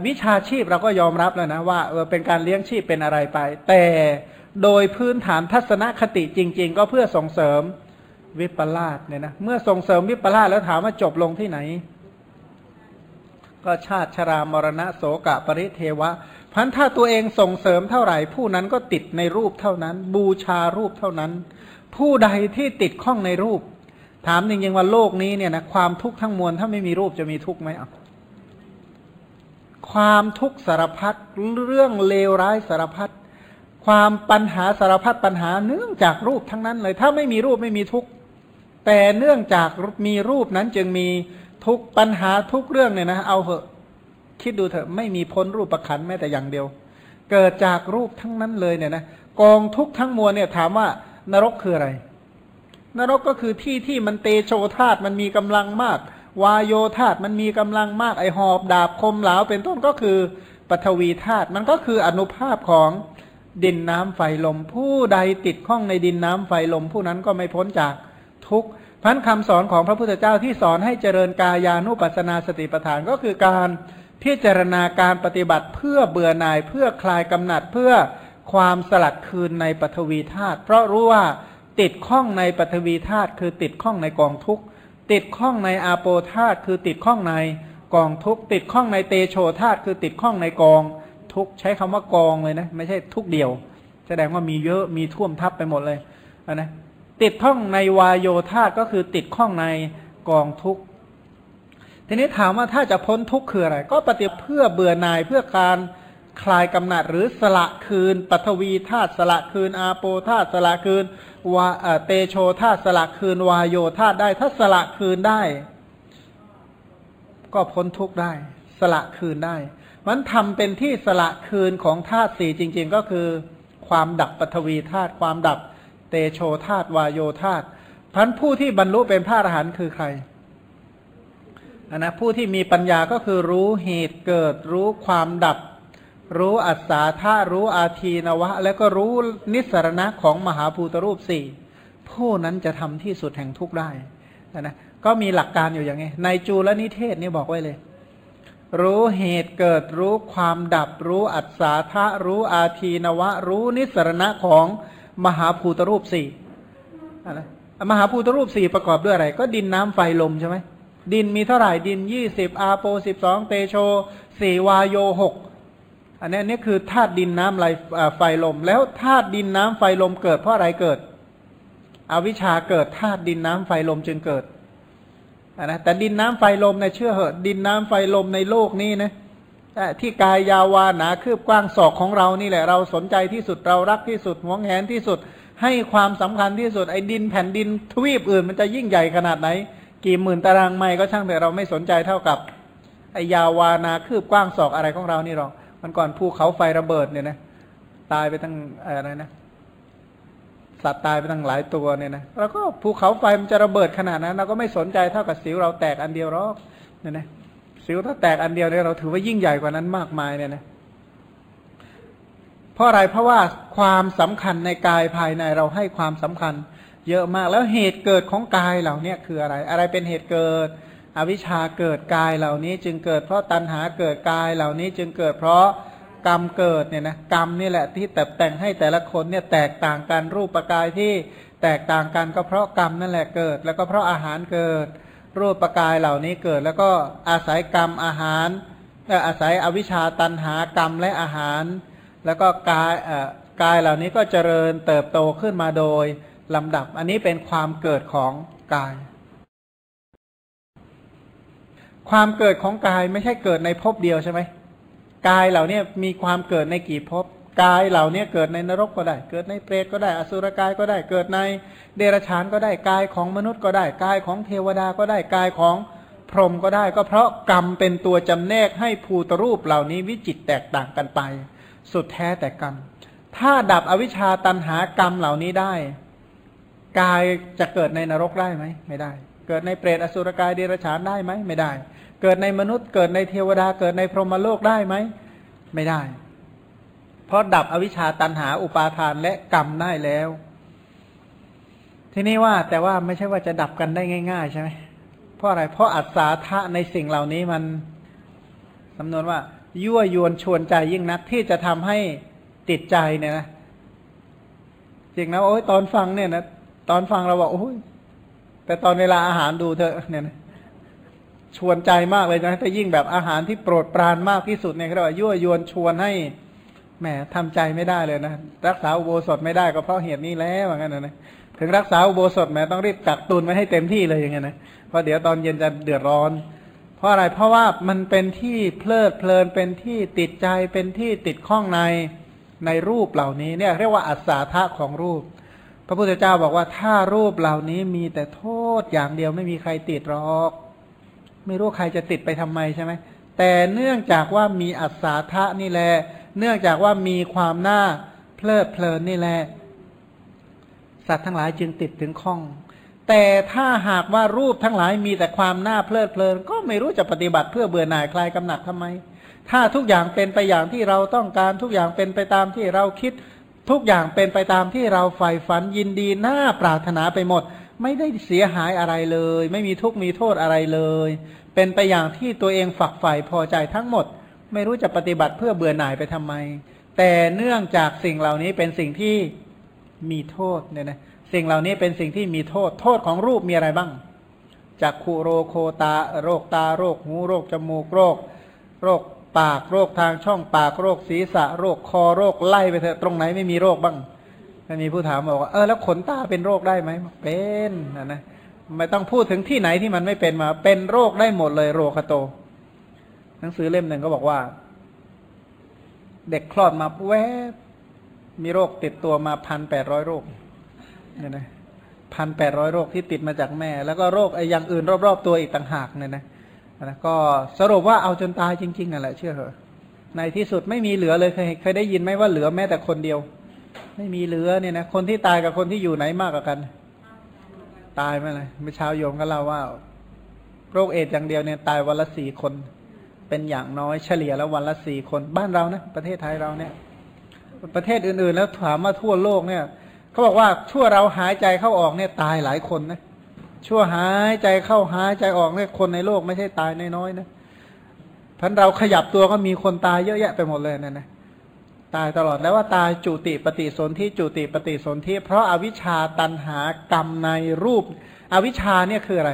วิชาชีพเราก็ยอมรับแล้วนะว่าเออเป็นการเลี้ยงชีพเป็นอะไรไป แต่โดยพื้นฐานทัศนคติจริง ๆ ก็เพื่อส่งเสริมวิปลาสเนี่ยนะเมื่อส่งเสริมวิปลาสแล้วถามว่าจบลงที่ไหน ก็ชาติชรามรณะโสกะปริเทวะ พันถ้าตัวเองส่งเสริมเท่าไหร่ ผู้นั้นก็ติดในรูปเท่านั้น บูชารูปเท่านั้น ผู้ใดที่ติดข้องในรูป ถามจริงๆว่าโลกนี้เนี่ยนะความทุกข์ทั้งมวลถ้าไม่มีรูปจะมีทุกข์ไหมอะความทุกข์สารพัดเรื่องเลวร้ายสารพัดความปัญหาสารพัดปัญหาเนื่องจากรูปทั้งนั้นเลย ถ้าไม่มีรูปไม่มีทุกข์แต่เนื่องจากมีรูปนั้นจึงมีทุกปัญหาทุกเรื่องเนี่ยนะ เอาเหอะ คิดดูเถอะไม่มีพ้นรูปประคันแม้แต่อย่างเดียว เกิดจากรูปทั้งนั้นเลยเนี่ยนะกองทุกทั้งมวลเนี่ยถามว่านรกคืออะไร นรกก็คือที่ที่มันเตโชธาตมันมีกำลังมาก วายโยธาตมันมีกำลังมากไอหอบดาบคมเหลาเป็นต้นก็คือปฐวีธาตุมันก็คืออนุภาพของดินน้ำไฟลมผู้ใดติดข้องในดินน้ำไฟลม ผู้นั้นก็ไม่พ้นจากทุกข์พันคำสอนของพระพุทธเจ้าที่สอนให้เจริญกายานุปัสนาสติปัฏฐานก็คือการ พิจารณาการปฏิบัติเพื่อเบื่อหน่ายเพื่อคลายกำหนัดเพื่อความสลัดคืนในปฐวีธาตุเพราะรู้ว่าติดข้องในปฐวีธาตุคือติดข้องในกองทุกติดข้องในอาโปธาตุคือติดข้องในกองทุกติดข้องในเตโชธาตุคือติดข้องในกองทุกใช้คำว่ากองเลยนะ ไม่ใช่ทุกเดียว แสดงว่ามีเยอะมีท่วมทับไปหมดเลยนะติดข้องในวายโยธาตุก็คือติดข้องในกองทุก ทีนี้ถามว่าถ้าจะพ้นทุกข์คืออะไร ก็ปฏิเพื่อเบื่อหน่ายเพื่อการคลายกำหนัดหรือสละคืนปฐวีธาตุสละคืน อาโปธาตุสละคืนวาเตโชธาตุสละคืน วายโยธาตุได้ ถ้าสละคืนได้ ก็พ้นทุกข์ได้ สละคืนได้ มันทำเป็นที่สละคืนของธาตุสี่จริง ๆ ก็คือ ความดับปฐวีธาตุความดับ เตโชธาตุวายโยธาตุพันผู้ที่บรรลุเป็นพระอรหันต์คือใคร นนะผู้ที่มีปัญญาก็คือรู้เหตุเกิด รู้ความดับ รู้อัศาธารู้อาทีนวะ แล้วก็รู้นิสรณะของมหาภูตรูปสี่ผู้นั้นจะทำที่สุดแห่งทุกได้นะก็มีหลักการอยู่อย่างนี้ในจูลนิเทศนี่บอกไว้เลย รู้เหตุเกิด รู้ความดับ รู้อัศาธารู้อาทีนวะ รู้นิสรณะของมหาภูตรูปสี่นะมหาภูตรูปสี่ประกอบด้วยอะไร ก็ดินน้ำไฟลมใช่ไหม ดินมีเท่าไหร่ดินยี่สิบอาโปสิบสองเตโชสี่วายโยหกอันนี้นี่คือธาตุดินน้ำไไฟลม แล้วธาตุดินน้ำไฟลมเกิดเพราะอะไรเกิด อวิชชาเกิดธาตุดินน้ำไฟลมจึงเกิดนนะแต่ดินน้ำไฟลมในเชื่อเหอะดินน้ำไฟลมในโลกนี้นะที่กายยาวาหนาคืบกว้างศอกของเรานี่แหละ เราสนใจที่สุดเรารักที่สุดหวงแหนที่สุด ให้ความสำคัญที่สุดไอ้ดินแผ่นดินทวีปอื่นมันจะยิ่งใหญ่ขนาดไหน กี่หมื่นตารางไมล์ก็ช่างแต่เราไม่สนใจเท่ากับไอยาวานาคืบกว้างศอกอะไรของเรานี่หรอกมันก่อนภูเขาไฟระเบิดเนี่ยนะตายไปตั้งอะไรนะสัตว์ตายไปตั้งหลายตัวเนี่ยนะเราก็ภูเขาไฟมันจะระเบิดขนาดนั้น เราก็ไม่สนใจเท่ากับสิวเราแตกอันเดียวหรอกเนี่ยนะสิวถ้าแตกอันเดียวเนี่ยเราถือว่ายิ่งใหญ่กว่านั้นมากมายเนี่ยนะเพราะอะไรเพราะว่าความสำคัญในกายภายในเราให้ความสำคัญ เยอะมากแล้วเหตุเกิดของกายเหล่านี้คืออะไร อะไรเป็นเหตุเกิด อวิชชาเกิดกายเหล่านี้ จึงเกิดเพราะตัณหาเกิดกายเหล่านี้จึงเกิดเพราะกรรมเกิดเนี่ยนะกรรมนี่แหละที่แต่แต่งให้แต่ละคนเนี่ยแตกต่างกันรูปปกายที่แตกต่างกันก็เพราะกรรมนั่นแหละเกิด แล้วก็เพราะอาหารเกิด รูปปกายเหล่านี้เกิด แล้วก็อาศัยกรรมอาหารอาศัยอวิชชาตันหากรรมและอาหาร แล้วก็กายกายเหล่านี้ก็เจริญเติบโตขึ้นมาโดย ลำดับ อันนี้เป็นความเกิดของกาย ความเกิดของกายไม่ใช่เกิดในภพเดียวใช่ไหมกายเหล่านี้มีความเกิดในกี่ภพกายเหล่านี้เกิดในนรกก็ได้ เกิดในเปรตก็ได้ อสุรกายก็ได้ เกิดในเดรัจฉานก็ได้กายของมนุษย์ก็ได้กายของเทวดาก็ได้กายของพรหมก็ได้ ก็เพราะกรรมเป็นตัวจำแนกให้ภูตรูปเหล่านี้วิจิตแตกต่างกันไป สุดแท้แต่กรรม ถ้าดับอวิชชาตันหากรรมเหล่านี้ได้ กายจะเกิดในนรกได้ไหมไม่ได้ เกิดในเปรตอสุรกายเดรัจฉานได้ไหมไม่ได้ เกิดในมนุษย์เกิดในเทวดาเกิดในพรหมโลกได้ไหมไม่ได้ เพราะดับอวิชชาตันหาอุปาทานและกรรมได้แล้ว ทีนี้ว่าแต่ว่าไม่ใช่ว่าจะดับกันได้ง่าย ๆ ใช่ไหมเพราะอะไร เพราะอัศาธะในสิ่งเหล่านี้มันสำนวนว่า ยั่วยวนชวนใจยิ่งนักที่จะทำให้ติดใจเนี่ยนะจริงนะโอ้ยตอนฟังเนี่ยนะ ตอนฟังเราบอกโอ้ยแต่ตอนเวลาอาหารดูเถอเนี่ยชวนใจมากเลยนะถ้ายิ่งแบบอาหารที่โปรดปรานมากที่สุดเนี่ยเรายั่วยวนชวนให้แหมทำใจไม่ได้เลยนะรักษาอุโบสถไม่ได้ก็เพราะเหตุนี้แล้วอย่างนั้นนะถึงรักษาอุโบสถแหมต้องรีบกักตุนไว้ให้เต็มที่เลยอย่างเงี้ยนะเพราะเดี๋ยวตอนเย็นจะเดือดร้อน เพราะอะไรเพราะว่ามันเป็นที่เพลิดเพลินเป็นที่ติดใจเป็นที่ติดข้องในในรูปเหล่านี้เนี่ย เรียกว่าอัศธาของรูป ระพุทธเจ้าบอกว่าถ้ารูปเหล่านี้มีแต่โทษอย่างเดียวไม่มีใครติดหรอก ไม่รู้ใครจะติดไปทำไมใช่ไหมแต่เนื่องจากว่ามีอัศธานี่แหละเนื่องจากว่ามีความน่าเพลิดเพลินนี่แหละสัตว์ทั้งหลายจึงติดถึงข้อง แต่ถ้าหากว่ารูปทั้งหลายมีแต่ความน่าเพลิดเพลิน ก็ไม่รู้จะปฏิบัติเพื่อเบื่อหน่ายคลายกำหนัดทำไม ถ้าทุกอย่างเป็นไปอย่างที่เราต้องการทุกอย่างเป็นไปตามที่เราคิด ทุกอย่างเป็นไปตามที่เราใฝ่ฝันยินดีน่าปรารถนาไปหมด ไม่ได้เสียหายอะไรเลย ไม่มีทุกข์มีโทษอะไรเลย เป็นไปอย่างที่ตัวเองฝักใฝ่พอใจทั้งหมด ไม่รู้จะปฏิบัติเพื่อเบื่อหน่ายไปทำไม แต่เนื่องจากสิ่งเหล่านี้เป็นสิ่งที่มีโทษเนี่ยนะสิ่งเหล่านี้เป็นสิ่งที่มีโทษ โทษของรูปมีอะไรบ้างจากคูโรโคตา โรคตา โรคหู โรคจมูก โรค โรค ปากโรคทางช่องปากโรคศีรษะ โรคคอโรคไล่ไปเถอะตรงไหนไม่มีโรคบ้างมีผู้ถามบอกว่าเออแล้วขนตาเป็นโรคได้ไหมเป็นนะนะไม่ต้องพูดถึงที่ไหนที่มันไม่เป็นมา เป็นโรคได้หมดเลยโรคโต หนังสือเล่มหนึ่งก็บอกว่า เด็กคลอดมาแวบมีโรคติดตัวมาพันแปดร้อยโรคเนี่ยนะพันแปดร้อยโรคที่ติดมาจากแม่ แล้วก็โรคไอ้อย่างอื่นรอบๆตัวอีกต่างหากเนี่ยนะ นะก็สรุปว่าเอาจนตายจริงๆนั่นแหละเชื่อเหอะในที่สุดไม่มีเหลือเลยเคยเคยได้ยินไหมว่าเหลือแม้แต่คนเดียว ไม่มีเหลือเนี่ยนะคนที่ตายกับคนที่อยู่ไหนมากกว่ากัน ตายไหมเลยเมื่อเช้าโยมก็เล่าว่า โรคเอดอย่างเดียวเนี่ยตายวันละสี่คน เป็นอย่างน้อยเฉลี่ยแล้ววันละสี่คนบ้านเรานะประเทศไทยเราเนี่ย ประเทศอื่นๆ แล้วถามว่าทั่วโลกเนี่ยเขาบอกว่าชั่วเราหายใจเข้าออกเนี่ยตายหลายคนนะ ชั่วหายใจเข้าหายใจออกเนี่ยคนในโลกไม่ใช่ตายน้อยๆนะพันเราขยับตัวก็มีคนตายเยอะแยะไปหมดเลยนะนะตายตลอดแล้วว่าตายจุติปฏิสนธิจุติปฏิสนธิเพราะอาวิชชาตันหากรรมในรูป อวิชชาเนี่ยคืออะไร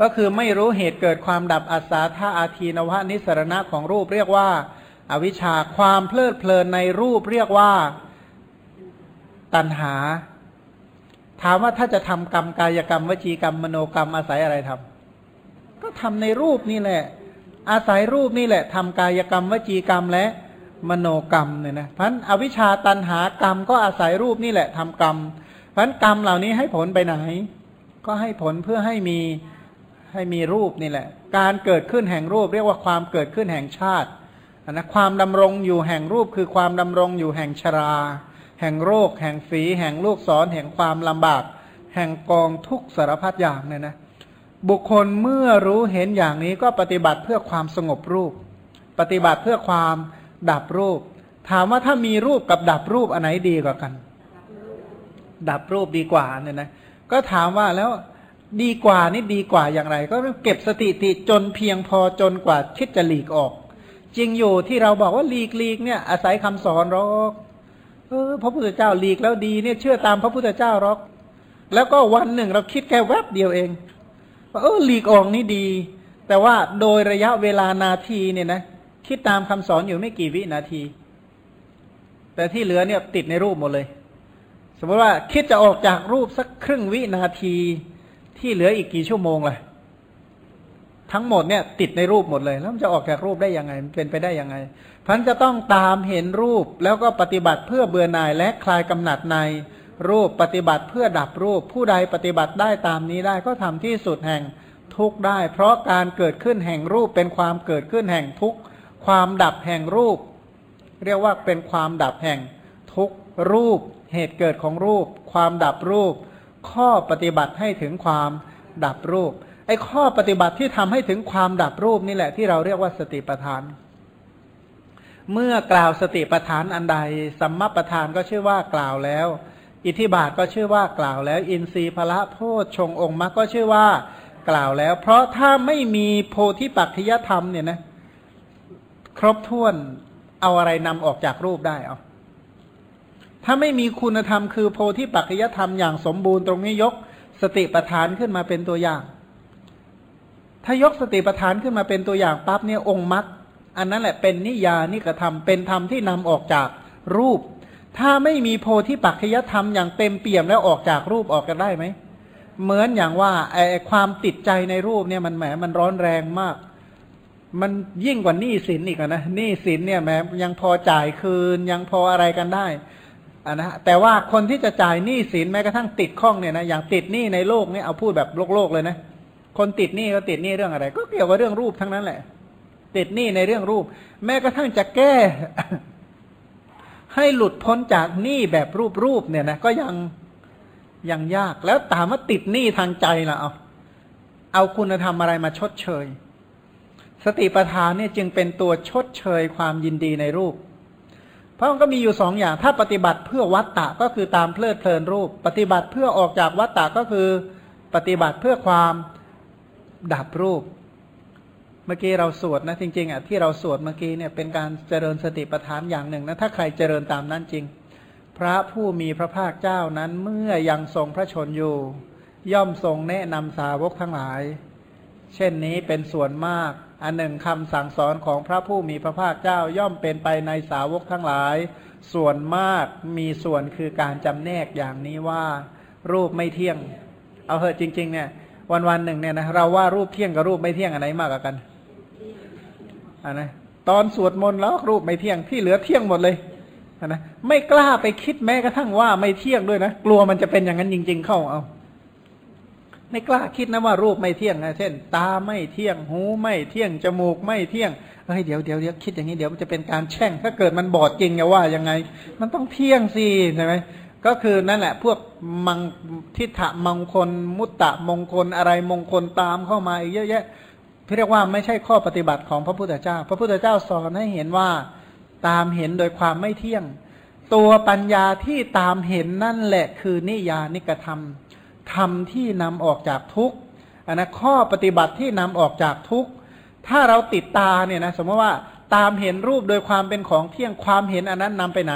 ก็คือไม่รู้เหตุเกิดความดับอัศาธาอาทีนวะนิสรณะของรูปเรียกว่าอาวิชชาความเพลิดเพลินในรูปเรียกว่าตัณหา ถามว่าถ้าจะทำกรรมกายกรรม วจีกรรมมโนกรรมอาศัยอะไรทำก็ทำในรูปนี่แหละ อาศัยรูปนี่แหละทำกายกรรม วจีกรรมและมโนกรรมเนี่ยนะพันอวิชชาตันหากรรมก็อาศัยรูปนี่แหละทำกรรมพันกรรมเหล่านี้ให้ผลไปไหน ก็ให้ผลเพื่อให้มีให้มีรูปนี่แหละ การเกิดขึ้นแห่งรูปเรียกว่าความเกิดขึ้นแห่งชาตินะความดำรงอยู่แห่งรูปคือความดำรงอยู่แห่งชรา แห่งโรค แห่งฝีแห่งลูกศรแห่งความลำบาก แห่งกองทุกสารพัดอย่างเนี่ยนะบุคคลเมื่อรู้เห็นอย่างนี้ก็ปฏิบัติเพื่อความสงบรูป ปฏิบัติเพื่อความดับรูป ถามว่าถ้ามีรูปกับดับรูปอันไหนดีกว่ากัน ดับรูปดีกว่าเนี่ยนะก็ถามว่าแล้วดีกว่านี่ดีกว่าอย่างไร ก็เก็บสติติจนเพียงพอจนกว่าคิดจะหลีกออก จริงอยู่ที่เราบอกว่าหลีกหลีกเนี่ยอาศัยคำสอนหรอก เออพระพุทธเจ้าหลีกแล้วดีเนี่ยเชื่อตามพระพุทธเจ้าหรอก แล้วก็วันหนึ่งเราคิดแค่แวบเดียวเองว่าเออหลีกออกนี่ดี แต่ว่าโดยระยะเวลานาทีเนี่ยนะคิดตามคำสอนอยู่ไม่กี่วินาที แต่ที่เหลือเนี่ยติดในรูปหมดเลย สมมติว่าคิดจะออกจากรูปสักครึ่งวินาทีที่เหลืออีกกี่ชั่วโมงเลยทั้งหมดเนี่ยติดในรูปหมดเลย แล้วมันจะออกจากรูปได้ยังไงมันเป็นไปได้ยังไง พันจะต้องตามเห็นรูปแล้วก็ปฏิบัติเพื่อเบื่อหน่ายและคลายกำหนัดใน รูปปฏิบัติเพื่อดับรูปผู้ใดปฏิบัติได้ตามนี้ได้ก็ทำที่สุดแห่งทุกได้ เพราะการเกิดขึ้นแห่งรูปเป็นความเกิดขึ้นแห่งทุกความดับแห่งรูป เรียกว่าเป็นความดับแห่งทุกรูป เหตุเกิดของรูป ความดับรูป ข้อปฏิบัติให้ถึงความดับรูปไอ้ข้อปฏิบัติที่ทำให้ถึงความดับรูปนี่แหละที่เราเรียกว่าสติปัฏฐาน เมื่อกล่าวสติปัฏฐานอันใด สัมมาปัฏฐานก็ชื่อว่ากล่าวแล้ว อิทธิบาทก็ชื่อว่ากล่าวแล้ว อินทรีย์พละโพชฌงองค์มรรคก็ชื่อว่ากล่าวแล้ว เพราะถ้าไม่มีโพธิปัจจยธรรมเนี่ยนะ ครบถ้วนเอาอะไรนำออกจากรูปได้เอาถ้าไม่มีคุณธรรมคือโพธิปัจจยธรรมอย่างสมบูรณ์ตรงนี้ยกสติปัฏฐานขึ้นมาเป็นตัวอย่าง ถ้ายกสติปัฏฐานขึ้นมาเป็นตัวอย่างปั๊บเนี่ยองค์มรรค อันนั้นแหละเป็นนิยานิกระทำเป็นธรรมที่นำออกจากรูป ถ้าไม่มีโพธิปัจจยธรรมอย่างเต็มเปี่ยมแล้วออกจากรูปออกกันได้ไหมเหมือนอย่างว่าไอความติดใจในรูปเนี่ยมันแหมมันร้อนแรงมาก มันยิ่งกว่าหนี้สินอีกนะหนี้สินเนี่ยแหมยังพอจ่ายคืนยังพออะไรกันได้อะนะแต่ว่าคนที่จะจ่ายหนี้สินแม้กระทั่งติดข้องเนี่ยนะอย่างติดหนี้ในโลกเนี่ยเอาพูดแบบโลกโลกเลยนะคนติดหนี้ก็ติดหนี้เรื่องอะไร ก็เกี่ยวกับเรื่องรูปทั้งนั้นแหละ ติดหนี้ในเรื่องรูป แม้กระทั่งจะแก้ ให้หลุดพ้นจากหนี้แบบรูปรูปเนี่ยนะก็ยังยังยากแล้วถามว่าติดหนี้ทางใจล่ะเอาเอาคุณธรรมอะไรมาชดเชย สติปัฏฐานเนี่ยจึงเป็นตัวชดเชยความยินดีในรูป เพราะมันก็มีอยู่สองอย่าง ถ้าปฏิบัติเพื่อวัตตะก็คือตามเพลิดเพลินรูป ปฏิบัติเพื่อออกจากวัตตะก็คือปฏิบัติเพื่อความดับรูป เมื่อกี้เราสวดนะจริงๆอะที่เราสวดเมื่อกี้เนี่ยเป็นการเจริญสติปัฏฐานอย่างหนึ่งนะถ้าใครเจริญตามนั้นจริง พระผู้มีพระภาคเจ้านั้นเมื่อยังทรงพระชนอยู่ ย่อมทรงแนะนำสาวกทั้งหลาย เช่นนี้เป็นส่วนมาก อันหนึ่งคำสั่งสอนของพระผู้มีพระภาคเจ้าย่อมเป็นไปในสาวกทั้งหลาย ส่วนมากมีส่วนคือการจำแนกอย่างนี้ว่า รูปไม่เที่ยง เอาเหอะจริง ๆ เนี่ย วันวันหนึ่งเนี่ยนะเราว่ารูปเที่ยงกับรูปไม่เที่ยงอันไหนมากกว่ากัน อันนะตอนสวดมนต์แล้วรูปไม่เที่ยงที่เหลือเที่ยงหมดเลยนะไม่กล้าไปคิดแม้กระทั่งว่าไม่เที่ยงด้วยนะกลัวมันจะเป็นอย่างนั้นจริง ๆ เข้าเอาไม่กล้าคิดนะว่ารูปไม่เที่ยงนะเช่น ตาไม่เที่ยงหูไม่เที่ยงจมูกไม่เที่ยงเฮ้ยเดี๋ยวเดี๋ยวเดี๋ยวคิดอย่างนี้เดี๋ยวมันจะเป็นการแช่ง ถ้าเกิดมันบอดจริงจะว่ายังไง มันต้องเที่ยงสิใช่ไหมก็คือนั่นแหละ พวกมังทิฏฐมงคล มุตตะมงคลอะไรมงคลตามเข้ามาอีกเยอะแยะ เรียกว่าไม่ใช่ข้อปฏิบัติของพระพุทธเจ้า พระพุทธเจ้าสอนให้เห็นว่าตามเห็นโดยความไม่เที่ยง ตัวปัญญาที่ตามเห็นนั่นแหละคือนิยานิกธรรมธรรมที่นำออกจากทุกข์อันนะข้อปฏิบัติที่นำออกจากทุกข์ถ้าเราติดตาเนี่ยนะสมมติว่าตามเห็นรูปโดยความเป็นของเที่ยงความเห็นอันนั้นนำไปไหน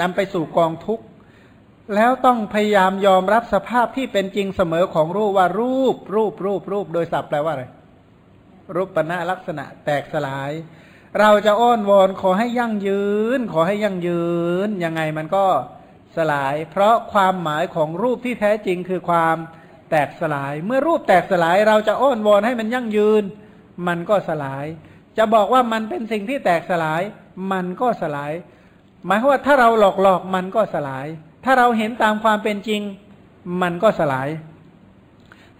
นำไปสู่กองทุกข์ แล้วต้องพยายามยอมรับสภาพที่เป็นจริงเสมอของรูปว่ารูป รูปรูปรูปโดยศัพท์แปลว่าอะไรรูปปณะลักษณะแตกสลาย เราจะอ้อนวอนขอให้ยั่งยืน ขอให้ยั่งยืนยังไงมันก็สลาย เพราะความหมายของรูปที่แท้จริงคือความแตกสลาย เมื่อรูปแตกสลายเราจะอ้อนวอนให้มันยั่งยืน มันก็สลาย จะบอกว่ามันเป็นสิ่งที่แตกสลาย มันก็สลาย หมายว่าถ้าเราหลอกหลอกมันก็สลาย ถ้าเราเห็นตามความเป็นจริง มันก็สลาย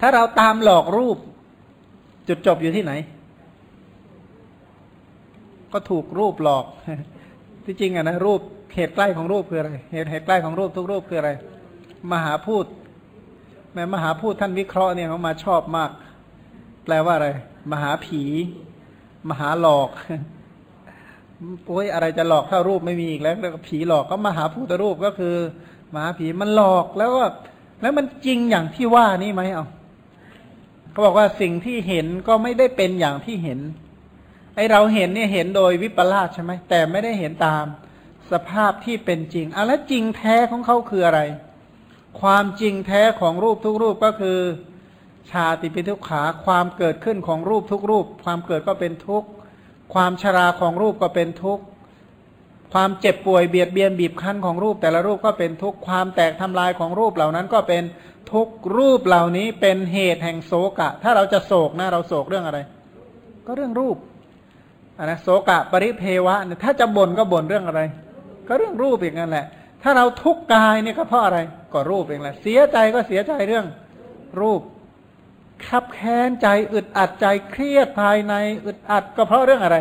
ถ้าเราตามหลอกรูป จุดจบอยู่ที่ไหน ก็ถูกรูปหลอก ที่จริงอะนะรูปเหตุใกล้ของรูปคืออะไร เหตุเหตุใกล้ของรูปทุกรูปคืออะไร มหาพูดแม้มหาพูดท่านวิเคราะห์เนี่ยเขามาชอบมาก แปลว่าอะไร มหาผี มหาหลอกโอ้ยอะไรจะหลอกเท่ารูปไม่มีอีกแล้วแล้วผีหลอกก็มหาพูดรูปก็คือ หมาผีมันหลอกแล้วก็แล้วมันจริงอย่างที่ว่านี่ไหมเอาเขาบอกว่าสิ่งที่เห็นก็ไม่ได้เป็นอย่างที่เห็น ไอเราเห็นเนี่ยเห็นโดยวิปลาสใช่ไหมแต่ไม่ได้เห็นตามสภาพที่เป็นจริงอะแล้วจริงแท้ของเขาคืออะไร ความจริงแท้ของรูปทุกรูปก็คือ ชาติปิทุกขา ความเกิดขึ้นของรูปทุกรูป ความเกิดก็เป็นทุกข์ ความชราของรูปก็เป็นทุกข์ ความเจ็บป่วยเบียดเบียนบีบคั้นของรูปแต่ละรูปก็เป็นทุกข์ความแตกทำลายของรูปเหล่านั้นก็เป็นทุกรูปเหล่านี้เป็นเหตุแห่งโศกะ ถ้าเราจะโศกนะเราโศกเรื่องอะไร ก็เรื่องรูปอันนะโสกะปริเพวะเนี่ยถ้าจะบ่นก็บ่นเรื่องอะไร ก็เรื่องรูปองนั้นแหละ ถ้าเราทุกข์กายเนี่ยก็เพราะอะไรก็รูปเองแหละ เสียใจก็เสียใจเรื่องรูปขับแค้นใจอึดอัดใจเครียดภายในอึดอัดก็เพราะเรื่องอะไร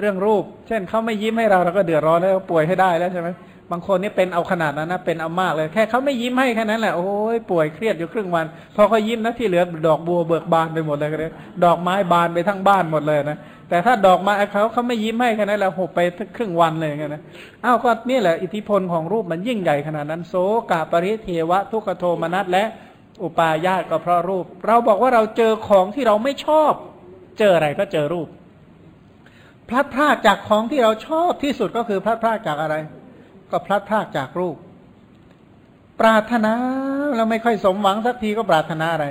เรื่องรูป เช่นเขาไม่ยิ้มให้เราเราก็เดือดร้อนแล้วป่วยให้ได้แล้วใช่ไหมบางคนนี่เป็นเอาขนาดนั้นนะเป็นเอามากเลยแค่เขาไม่ยิ้มให้แค่นั้นแหละโอ้ยป่วยเครียดอยู่ครึ่งวันพอเขายิ้มนะที่เหลือดอกบัวเบิกบานไปหมดเลยเลยดอกไม้บานไปทั้งบ้านหมดเลยนะแต่ถ้าดอกไม้เขาเขาไม่ยิ้มให้แค่นั้นเราหบไปครึ่งวันเลยไงนะอ้าวก็นี่แหละอิทธิพลของรูปมันยิ่งใหญ่ขนาดนั้นโสกาปริเทวะ ทุกขโทมนัสและอุปาญาตก็เพราะรูป เราบอกว่าเราเจอของที่เราไม่ชอบ เจออะไรก็เจอรูป พลัดพรากจากของที่เราชอบที่สุดก็คือพลัดพรากจากอะไร ก็พลัดพรากจากรูป ปรารถนาเราไม่ค่อยสมหวังสักทีก็ปรารถนาอะไร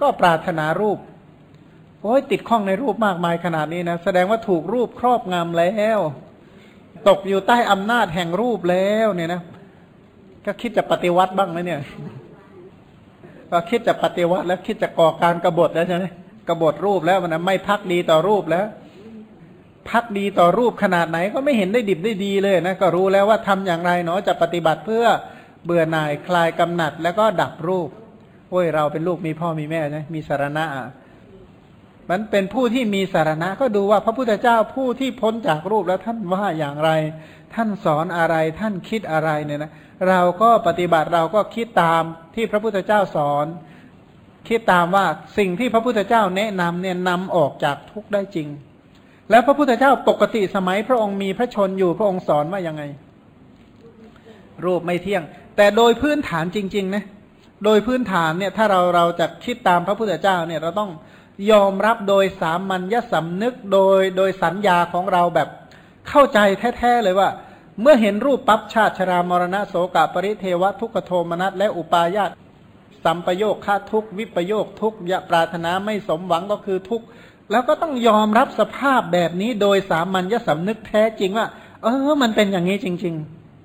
ก็ปรารถนารูปโอ้ยติดข้องในรูปมากมายขนาดนี้นะแสดงว่าถูกรูปครอบงำแล้ว ตกอยู่ใต้อำนาจแห่งรูปแล้วเนี่ยนะ ก็คิดจะปฏิวัติบ้างไหมเนี่ยก็คิดจะปฏิวัติแล้วคิดจะก่อการกรบฏแล้วใช่ไหมกบฏรูปแล้วมันะไม่พักดีต่อรูปแล้ว พักดีต่อรูปขนาดไหนก็ไม่เห็นได้ดิบได้ดีเลยนะก็รู้แล้วว่าทำอย่างไรเนาะจะปฏิบัติเพื่อเบื่อหน่ายคลายกำหนัด แล้วก็ดับรูปโอ้ยเราเป็นลูกมีพ่อมีแม่นะมีสารณะมันเป็นผู้ที่มีสารณะ ก็ดูว่าพระพุทธเจ้าผู้ที่พ้นจากรูปแล้วท่านว่าอย่างไร ท่านสอนอะไรท่านคิดอะไรเนี่ยนะเราก็ปฏิบัติเราก็คิดตามที่พระพุทธเจ้าสอน คิดตามว่าสิ่งที่พระพุทธเจ้าแนะนำเนี่ยนำออกจากทุกข์ได้จริง แล้วพระพุทธเจ้าปกติสมัยพระองค์มีพระชนอยู่พระองค์สอนว่ายังไง รูปไม่เที่ยง แต่โดยพื้นฐานจริง ๆ นะ โดยพื้นฐานเนี่ยถ้าเราเราจะคิดตามพระพุทธเจ้าเนี่ยเราต้องยอมรับโดยสามัญญสำนึกโดยโดยสัญญาของเราแบบเข้าใจแท้ๆเลยว่า เมื่อเห็นรูปปั๊บชาติชรามรณะโสกปริเทวทุกขโทมนัสและอุปาญาตสัมปโยคฆ่าทุกวิปโยคทุกยะปรารถนาไม่สมหวังก็คือทุก แล้วก็ต้องยอมรับสภาพแบบนี้โดยสามัญญสำนึกแท้จริงว่า เออ มันเป็นอย่างนี้จริง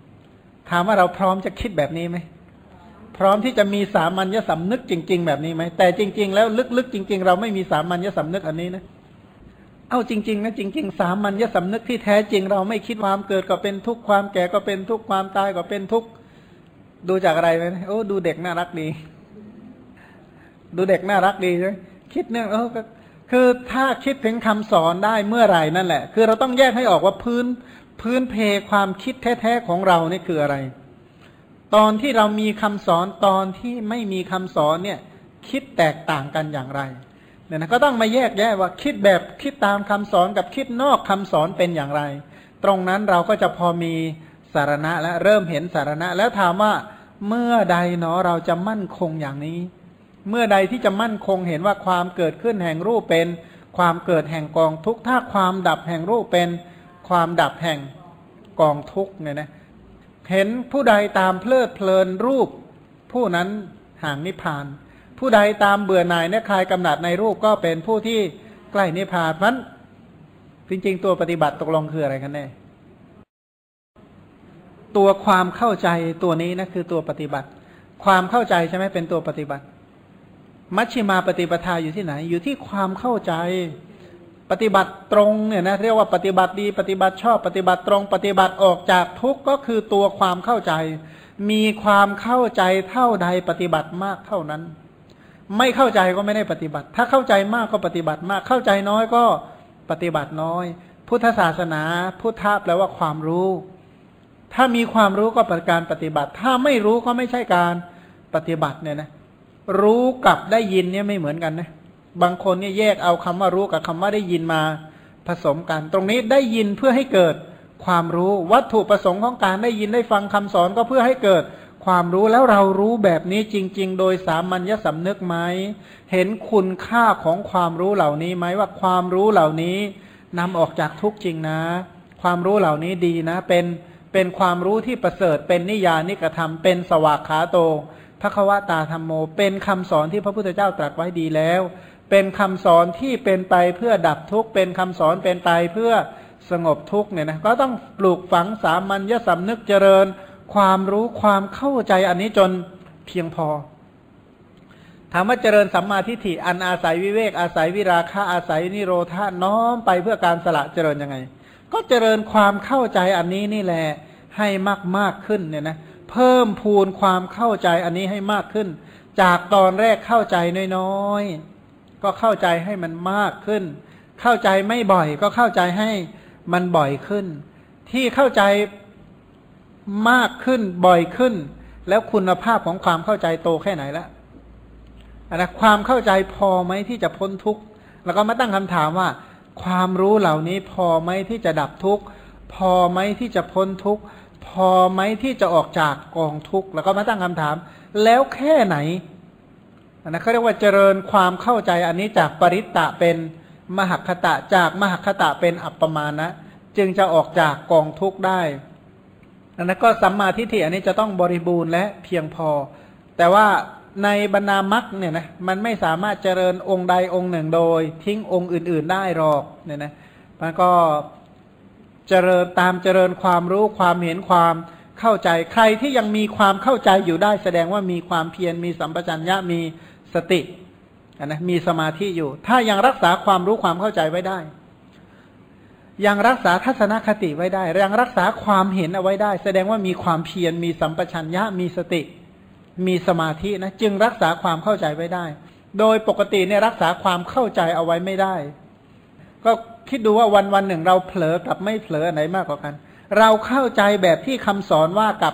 ๆ ถามว่าเราพร้อมจะคิดแบบนี้ไหมพร้อมที่จะมีสามัญญสำนึกจริง ๆ แบบนี้ไหมแต่จริง ๆ แล้วลึกๆจริง ๆ เราไม่มีสามัญญสำนึกอันนี้นะเอาจริงๆนะจริง ๆ สามัญญสำนึกที่แท้จริง เราไม่คิดความเกิดก็เป็นทุกข์ความแก่ก็เป็นทุกข์ความตายก็เป็นทุกข์ดูจากอะไรไหมโอ้ดูเด็กน่ารักดี ดูเด็กน่ารักดีใช่คิดเนี่ยเออ คือถ้าคิดถึงคำสอนได้เมื่อไหร่นั่นแหละ คือเราต้องแยกให้ออกว่าพื้นพื้นเพความคิดแท้ๆของเรานี่คืออะไร ตอนที่เรามีคำสอนตอนที่ไม่มีคำสอนเนี่ย คิดแตกต่างกันอย่างไรเนี่ยนะก็ต้องมาแยกแยะว่าคิดแบบคิดตามคำสอนกับคิดนอกคำสอนเป็นอย่างไร ตรงนั้นเราก็จะพอมีสารณะและเริ่มเห็นสารณะ แล้วถามว่าเมื่อใดเนาะเราจะมั่นคงอย่างนี้ เมื่อใดที่จะมั่นคงเห็นว่าความเกิดขึ้นแห่งรูปเป็น ความเกิดแห่งกองทุกข์ถ้าความดับแห่งรูปเป็น ความดับแห่งกองทุกข์เนี่ยนะเห็นผู้ใดตามเพลิดเพลินรูป ผู้นั้นห่างนิพพาน ผู้ใดตามเบื่อหน่ายเนี่ยคลายกำหนัดในรูปก็เป็นผู้ที่ใกล้นิพพานมันจริงๆ ตัวปฏิบัติตกลงคืออะไรกันแน่ตัวความเข้าใจตัวนี้นะคือตัวปฏิบัติ ความเข้าใจใช่ไหมเป็นตัวปฏิบัติ มัชชิมาปฏิปทาอยู่ที่ไหน อยู่ที่ความเข้าใจปฏิบัติตรงเนี่ยนะเรียกว่าปฏิบัติดีปฏิบัติชอบปฏิบัติตรง ปฏิบัติออกจากทุกข์ก็คือตัวความเข้าใจ มีความเข้าใจเท่าใดปฏิบัติมากเท่านั้น ไม่เข้าใจก็ไม่ได้ปฏิบัติ ถ้าเข้าใจมากก็ปฏิบัติมาก เข้าใจน้อยก็ปฏิบัติน้อย พุทธศาสนา พุทธะแปลว่าความรู้ ถ้ามีความรู้ก็เป็นการปฏิบัติ ถ้าไม่รู้ก็ไม่ใช่การปฏิบัติเนี่ยนะ รู้กับได้ยินเนี่ยไม่เหมือนกันนะ บางคนเนี่ยแยกเอาคำว่ารู้กับคำว่าได้ยินมาผสมกัน ตรงนี้ได้ยินเพื่อให้เกิดความรู้วัตถุประสงค์ของการได้ยินได้ฟังคำสอนก็เพื่อให้เกิดความรู้แล้วเรารู้แบบนี้จริง ๆ โดยสามัญญสำนึกไหมเห็นคุณค่าของความรู้เหล่านี้ไหมว่าความรู้เหล่านี้นำออกจากทุกจริงนะ ความรู้เหล่านี้ดีนะ เป็นเป็นความรู้ที่ประเสริฐเป็นนิยานิกระทำเป็นสวากขาโต พระควตาธรรมโม เป็นคำสอนที่พระพุทธเจ้าตรัสไว้ดีแล้ว เป็นคำสอนที่เป็นไปเพื่อดับทุกข์ เป็นคำสอนเป็นไปเพื่อสงบทุกข์เนี่ยนะ ก็ต้องปลูกฝังสามัญญสำนึกเจริญ ความรู้ความเข้าใจอันนี้จนเพียงพอ ถามว่าเจริญสัมมาทิฏฐิอันอาศัยวิเวกอาศัยวิราคะอาศัยนิโรธาน้อมไปเพื่อการสละเจริญยังไง ก็เจริญความเข้าใจอันนี้นี่แหละให้มากมากขึ้นเนี่ยนะเพิ่มพูนความเข้าใจอันนี้ให้มากขึ้น จากตอนแรกเข้าใจน้อยๆก็เข้าใจให้มันมากขึ้น เข้าใจไม่บ่อย ก็เข้าใจให้มันบ่อยขึ้น ที่เข้าใจมากขึ้นบ่อยขึ้น แล้วคุณภาพของความเข้าใจโตแค่ไหนละอันนะความเข้าใจพอไหมที่จะพ้นทุกข์แล้วก็มาตั้งคำถามว่า ความรู้เหล่านี้พอไหมที่จะดับทุกข์พอไหมที่จะพ้นทุกข์ พอไหมที่จะออกจากกองทุกข์แล้วก็มาตั้งคำถาม แล้วแค่ไหนนะเขาเรียกว่าเจริญความเข้าใจอันนี้จากปริตตะเป็นมหคตะจากมหคตะเป็นอัปปมานะ จึงจะออกจากกองทุกข์ได้อันนั้นก็สัมมาทิฏฐิอันนี้จะต้องบริบูรณ์และเพียงพอ แต่ว่าในบรรดามรรคเนี่ยนะมันไม่สามารถเจริญองค์ใดองค์หนึ่งโดย ทิ้งองค์อื่น ๆได้หรอกเนี่ยนะมันก็ เจริญตามเจริญความรู้ความเห็นความเข้าใจใครที่ยังมีความเข้าใจอยู่ได้ แสดงว่ามีความเพียรมีสัมปชัญญะมีสตินะมีสมาธิอยู่ ถ้ายังรักษาความรู้ความเข้าใจไว้ได้ ยังรักษาทัศนคติไว้ได้ยังรักษาความเห็นเอาไว้ได้ แสดงว่ามีความเพียรมีสัมปชัญญะมีสติ มีสมาธินะจึงรักษาความเข้าใจไว้ได้ โดยปกติเนี่ยรักษาความเข้าใจเอาไว้ไม่ได้ ก็ คิดดูว่าวันวันหนึ่งเราเผลอกับไม่เผลอไหนมากกว่ากัน เราเข้าใจแบบที่คำสอนว่ากับ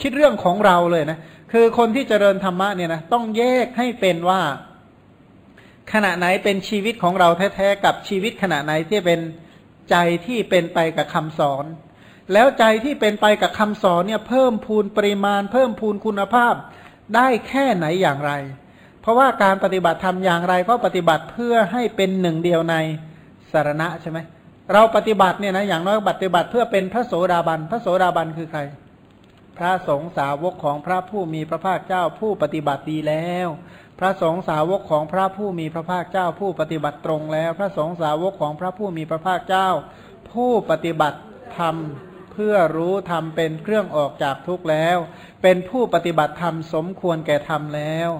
คิดเรื่องของเราเลยนะ คือคนที่เจริญธรรมะเนี่ยนะต้องแยกให้เป็นว่า ขณะไหนเป็นชีวิตของเราแท้ๆกับชีวิตขณะไหนที่เป็นใจที่เป็นไปกับคำสอน แล้วใจที่เป็นไปกับคำสอนเนี่ยเพิ่มพูนปริมาณ เพิ่มพูนคุณภาพ ได้แค่ไหนอย่างไร เพราะว่าการปฏิบัติทำอย่างไรก็ปฏิบัติเพื่อให้เป็นหนึ่งเดียวใน สารณะใช่ไหมเราปฏิบัติเนี่ยนะอย่างน้อยปฏิบัติเพื่อเป็นพระโสดาบัน พระโสดาบันคือใคร พระสงฆ์สาวกของพระผู้มีพระภาคเจ้าผู้ปฏิบัติดีแล้ว พระสงฆ์สาวกของพระผู้มีพระภาคเจ้าผู้ปฏิบัติตรงแล้ว พระสงฆ์สาวกของพระผู้มีพระภาคเจ้า ผู้ปฏิบัติธรรมเพื่อรู้ธรรมเป็นเครื่องออกจากทุกข์แล้ว เป็นผู้ปฏิบัติธรรมสมควรแก่ธรรมแล้ว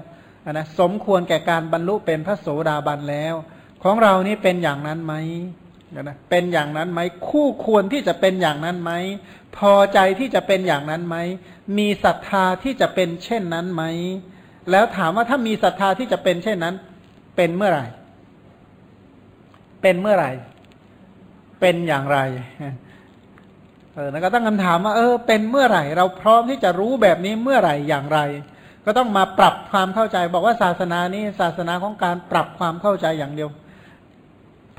นะสมควรแก่การบรรลุเป็นพระโสดาบันแล้ว ของเรานี่เป็นอย่างนั้นไหมนะเป็นอย่างนั้นไหมคู่ควรที่จะเป็นอย่างนั้นไหมพอใจที่จะเป็นอย่างนั้นไหมมีศรัทธาที่จะเป็นเช่นนั้นไหมแล้วถามว่าถ้ามีศรัทธาที่จะเป็นเช่นนั้น เป็นเมื่อไหร่ เป็นเมื่อไหร่ เป็นอย่างไรเออแล้วก็ตั้งคำถามว่าเออ เป็นเมื่อไหร่ เราพร้อมที่จะรู้แบบนี้เมื่อไหร่อย่างไร ก็ต้องมาปรับความเข้าใจ บอกว่าศาสนานี้ศาสนาของการปรับความเข้าใจอย่างเดียว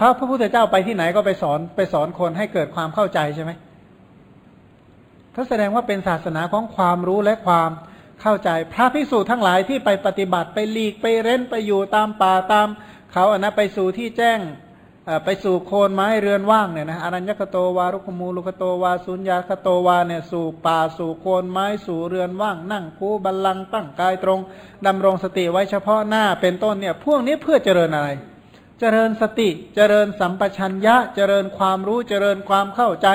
พระพระพุทธเจ้าไปที่ไหนก็ไปสอนไปสอนคนให้เกิดความเข้าใจใช่ไหมเขาแสดงว่าเป็นศาสนาของความรู้และความเข้าใจ พระภิกษุทั้งหลายที่ไปปฏิบัติไปหลีกไปเร้นไปอยู่ตามป่าตาม เขาอะนะไปสู่ที่แจ้งไปสู่โคนไม้เรือนว่างเนี่ยนะอรัญญกโตวารุคมูลุกโตวาสุญญาคโตวาเนี่ยสู่ป่าสู่โคนไม้สู่เรือนว่าง นั่งคูบัลลังตั้งกายตรงดำรงสติไว้เฉพาะหน้าเป็นต้นเนี่ยพวกนี้เพื่อเจริญอะไร เจริญสติ เจริญสัมปชัญญะ เจริญความรู้ เจริญความเข้าใจ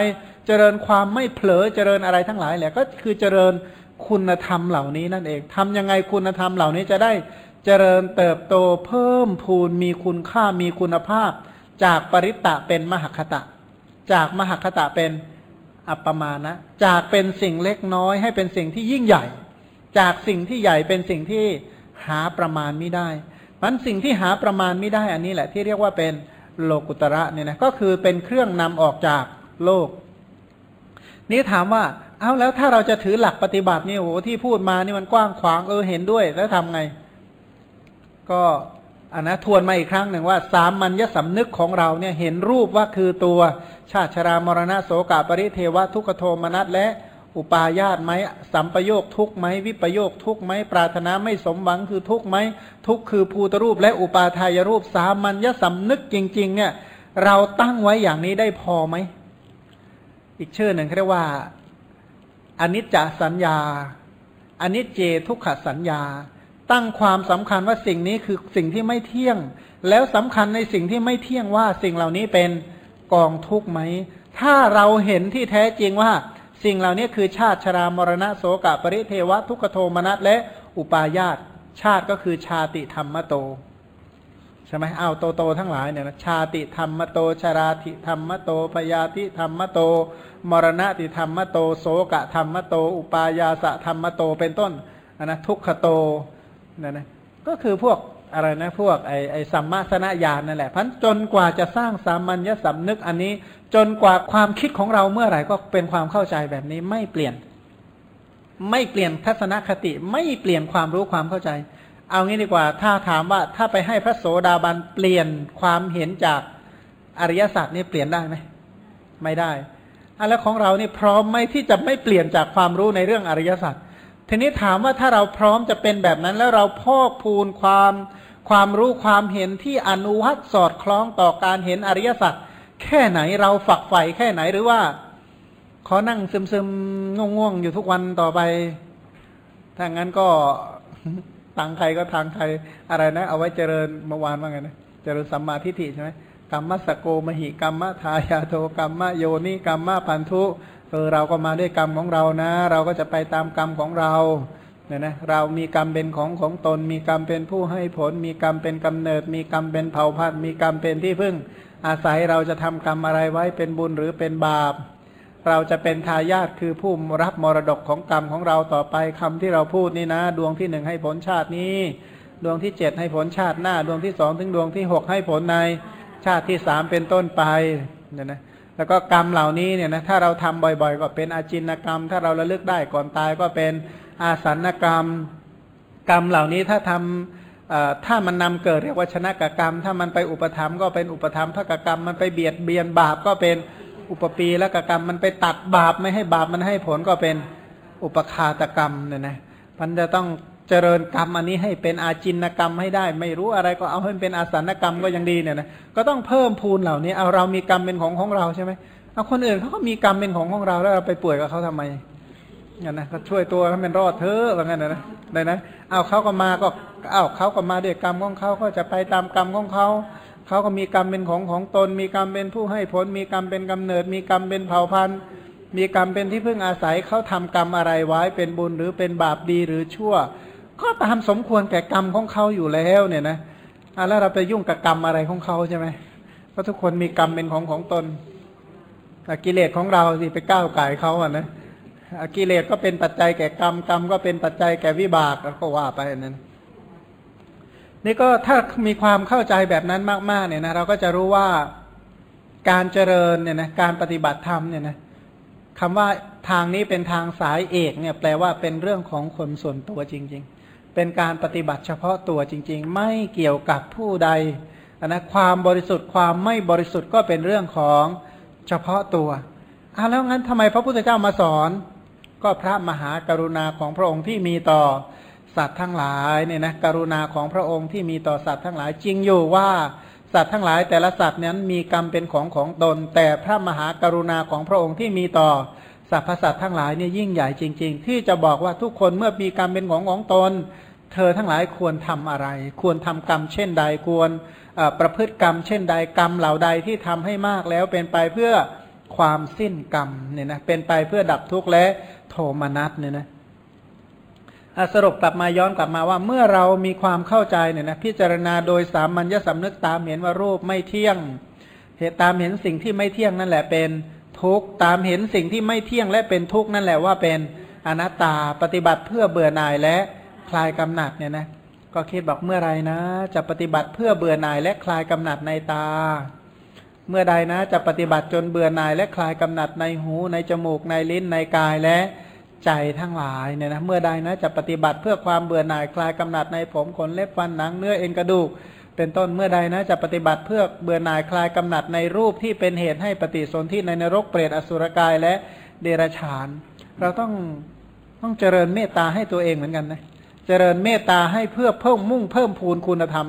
เจริญความไม่เผลอ เจริญอะไรทั้งหลายแหละก็คือเจริญคุณธรรมเหล่านี้นั่นเองทำยังไงคุณธรรมเหล่านี้จะได้เจริญเติบโตเพิ่มพูนมีคุณค่ามีคุณภาพ จากปริตตะเป็นมหคตะ จากมหคตะเป็นอัปปมานะ จากเป็นสิ่งเล็กน้อยให้เป็นสิ่งที่ยิ่งใหญ่ จากสิ่งที่ใหญ่เป็นสิ่งที่หาประมาณไม่ได้ มันสิ่งที่หาประมาณไม่ได้อันนี้แหละที่เรียกว่าเป็นโลกุตระเนี่ยนะก็คือเป็นเครื่องนำออกจากโลก นี้ถามว่าเอาแล้วถ้าเราจะถือหลักปฏิบัตินี่โอ้โหที่พูดมานี่มันกว้างขวางเออเห็นด้วย แล้วทำไง ก็อันนะทวนมาอีกครั้งหนึ่งว่า สามัญญสำนึกของเราเนี่ยเห็นรูปว่าคือตัวชาติชรามรณะโสกาปริเทวะทุกโทมนัสและ อุปาญาตไหมสัมปโยคทุกไหมวิปโยคทุกไหมปรารถนาไม่สมหวังคือทุกไหมทุกคือภูตรูปและอุปาทายรูปสามัญญสำนึกจริง ๆ เนี่ย เราตั้งไว้อย่างนี้ได้พอไหม อีกชื่อหนึ่งเรียกว่าอนิจจสัญญาอนิจเจทุกขสัญญา ตั้งความสำคัญว่าสิ่งนี้คือสิ่งที่ไม่เที่ยง แล้วสำคัญในสิ่งที่ไม่เที่ยงว่าสิ่งเหล่านี้เป็นกองทุกไหม ถ้าเราเห็นที่แท้จริงว่า สิ่งเหล่านี้คือชาติชรามรณะโสกะปริเทวะทุกขโทมนัสและอุปาญาตชาติก็คือชาติธรรมโตใช่ไหมเอาโตโตทั้งหลายเนี่ยนะชาติธรรมโตชราติธรรมโตพยาธิธรรมโต มรณะติธรรมโต โสกะธรรมโต อุปายาสะธรรมโตเป็นต้นนะทุกขโตนั่นนะก็คือพวก อะไรนะพวกไอไอสัมมาสนญาณนั่นแหละพันจนกว่าจะสร้างสามัญญสำนึกอันนี้ จนกว่าความคิดของเราเมื่อไหร่ก็เป็นความเข้าใจแบบนี้ไม่เปลี่ยน ไม่เปลี่ยนทัศนคติไม่เปลี่ยนความรู้ความเข้าใจ เอางี้ดีกว่า ถ้าถามว่าถ้าไปให้พระโสดาบันเปลี่ยนความเห็นจากอริยสัจนี่เปลี่ยนได้ไหมไม่ได้อแล้วของเรานี่พร้อมไหมที่จะไม่เปลี่ยนจากความรู้ในเรื่องอริยสัจทีนี้ถามว่าถ้าเราพร้อมจะเป็นแบบนั้นแล้วเราพอกพูนความ ความรู้ความเห็นที่อนุวัตสอดคล้องต่อการเห็นอริยสัจแค่ไหนเราฝักใฝ่แค่ไหนหรือว่า ขอนั่งซึมๆง่วงๆอยู่ทุกวันต่อไป ถ้างั้นก็ตังใครก็ทางใครอะไรนะ เอาไว้เจริญเมื่อวานว่าไงนะเจริญสัมมาทิฏฐิใช่ไหมกรรมสโกมหิกรรมทายาโทกรรมโยนิกรรมพันธุเออเราก็มาด้วยกรรมของเรานะ เราก็จะไปตามกรรมของเรา เนี่ยนะเรามีกรรมเป็นของของตน มีกรรมเป็นผู้ให้ผล มีกรรมเป็นกำเนิด มีกรรมเป็นเผ่าพันธุ์มีกรรมเป็นที่พึ่ง อาศัยเราจะทำกรรมอะไรไว้เป็นบุญหรือเป็นบาป เราจะเป็นทายาทคือผู้รับมรดกของกรรมของเราต่อไปคำที่เราพูดนี่นะ ดวงที่หนึ่งให้ผลชาตินี้ ดวงที่เจ็ดให้ผลชาติหน้า ดวงที่สองถึงดวงที่หกให้ผลในชาติที่สามเป็นต้นไปเนี่ยนะแล้วก็กรรมเหล่านี้เนี่ยนะถ้าเราทำบ่อยๆ ก็เป็นอาจินกรรม ถ้าเราระลึกได้ก่อนตายก็เป็น อาสันกรรม กรรมเหล่านี้ถ้าทำถ้ามันนำเกิดเรียกว่าชนะกกรรม ถ้ามันไปอุปธรรมก็เป็นอุปธรรมภกกรรมมันไปเบียดเบียนบาปก็เป็นอุปปีและกกรรม มันไปตัดบาปไม่ให้บาปมันให้ผลก็เป็นอุปคาตกรรมเนี่ยนะมันจะต้องเจริญกรรมอันนี้ให้เป็นอาจินกรรมให้ได้ ไม่รู้อะไรก็เอาให้เป็นอาสันกรรมก็ยังดีเนี่ยนะก็ต้องเพิ่มพูนเหล่านี้เอาเรามีกรรมเป็นของของเราใช่ไหมเอาคนอื่นเขาก็มีกรรมเป็นของของเราแล้วเราไปป่วยกับเขาทำไม เนี่ยนะก็ช่วยตัวให้มันรอดเถอะว่างั้นนะได้นะเอาเขาก็มาก็เอาเขาก็มาด้วยกรรมของเขาก็จะไปตามกรรมของเขาเขาก็มีกรรมเป็นของของตน มีกรรมเป็นผู้ให้ผล มีกรรมเป็นกำเนิด มีกรรมเป็นเผ่าพันธุ์ มีกรรมเป็นที่พึ่งอาศัยเขาทำกรรมอะไรไว้เป็นบุญหรือเป็นบาปดีหรือชั่ว ก็ตามสมควรแก่กรรมของเขาอยู่แล้วเนี่ยนะอะแล้วเราไปยุ่งกับกรรมอะไรของเขาใช่ไหมเพราะทุกคนมีกรรมเป็นของของตนกิเลสของเราสิไปก้าวไก่เขาอะนะ กิเลสก็เป็นปัจจัยแก่กรรมกรรมก็เป็นปัจจัยแก่วิบากแล้วก็ว่าไปนั้นนี่ก็ถ้ามีความเข้าใจแบบนั้นมากๆเนี่ยนะเราก็จะรู้ว่าการเจริญเนี่ยนะการปฏิบัติธรรมเนี่ยนะคำว่าทางนี้เป็นทางสายเอกเนี่ยแปลว่าเป็นเรื่องของคนส่วนตัวจริง ๆ เป็นการปฏิบัติเฉพาะตัวจริง ๆ ไม่เกี่ยวกับผู้ใดนะความบริสุทธิ์ความไม่บริสุทธิ์ก็เป็นเรื่องของเฉพาะตัวอะแล้วงั้นทำไมพระพุทธเจ้ามาสอน ก็พระมหากรุณาของพระองค์ที่มีต่อสัตว์ทั้งหลายเนี่ยนะกรุณาของพระองค์ที่มีต่อสัตว์ทั้งหลายจริงอยู่ว่าสัตว์ทั้งหลายแต่ละสัตว์นั้นมีกรรมเป็นของของตน แต่พระมหากรุณาของพระองค์ที่มีต่อสรรพสัตว์ทั้งหลายเนี่ยยิ่งใหญ่จริง ๆ ที่จะบอกว่าทุกคนเมื่อมีกรรมเป็นของของตน เธอทั้งหลายควรทำอะไร ควรทำกรรมเช่นใดควรประพฤติกรรมเช่นใดกรรมเหล่าใดที่ทำให้มากแล้วเป็นไปเพื่อความสิ้นกรรมเนี่ยนะเป็นไปเพื่อดับทุกข์และ โทมนัสเนี่ยนะสรุปกลับมาย้อนกลับมาว่าเมื่อเรามีความเข้าใจเนี่ยนะพิจารณาโดยสามัญญสำนึกตามเห็นว่ารูปไม่เที่ยง เหตุตามเห็นสิ่งที่ไม่เที่ยงนั่นแหละเป็นทุกข์ตามเห็นสิ่งที่ไม่เที่ยงและเป็นทุกข์นั่นแหละว่าเป็นอนัตตาปฏิบัติเพื่อเบื่อหน่ายและคลายกำหนัดเนี่ยนะก็คิดบอกเมื่อไรนะ จะปฏิบัติเพื่อเบื่อหน่ายและคลายกำหนัดในตา เมื่อใดนะจะปฏิบัติจนเบื่อหน่ายและคลายกำหนัดในหูในจมูกในลิ้นในกายและ ใจทั้งหลายเนี่ยนะเมื่อใดนะจะปฏิบัติเพื่อความเบื่อหน่ายคลายกำหนัดในผมขนเล็บฟันหนังเนื้อเอ็นกระดูก เป็นต้นเมื่อใดนะจะปฏิบัติเพื่อเบื่อหน่ายคลายกำหนัดในรูปที่เป็นเหตุให้ปฏิสนธิในนรกเปรตอสุรกายและเดรัจฉาน เราต้องต้องเจริญเมตตาให้ตัวเองเหมือนกันนะเจริญเมตตาให้เพื่อเพิ่มมุ่งเพิ่มพูนคุณธรรม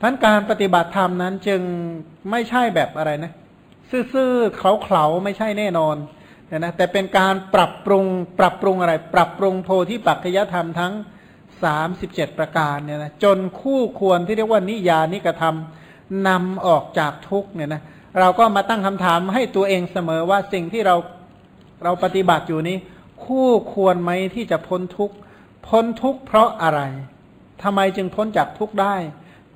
พันการปฏิบัติธรรมนั้นจึงไม่ใช่แบบอะไรนะ ซื่อๆเขาเขาไม่ใช่แน่นอน นี่ยนะแต่เป็นการปรับปรุงปรับปรุงอะไร ปรับปรุงโพธิปัจจยธรรมทั้งสามสิบเจ็ดประการเนี่ยนะจนคู่ควรที่เรียกว่านิยานิกระทำนำออกจากทุกเนี่ยนะเราก็มาตั้งคำถามให้ตัวเองเสมอว่าสิ่งที่เราเราปฏิบัติอยู่นี้ คู่ควรไหมที่จะพ้นทุกพ้นทุกเพราะอะไรทำไมจึงพ้นจากทุกได้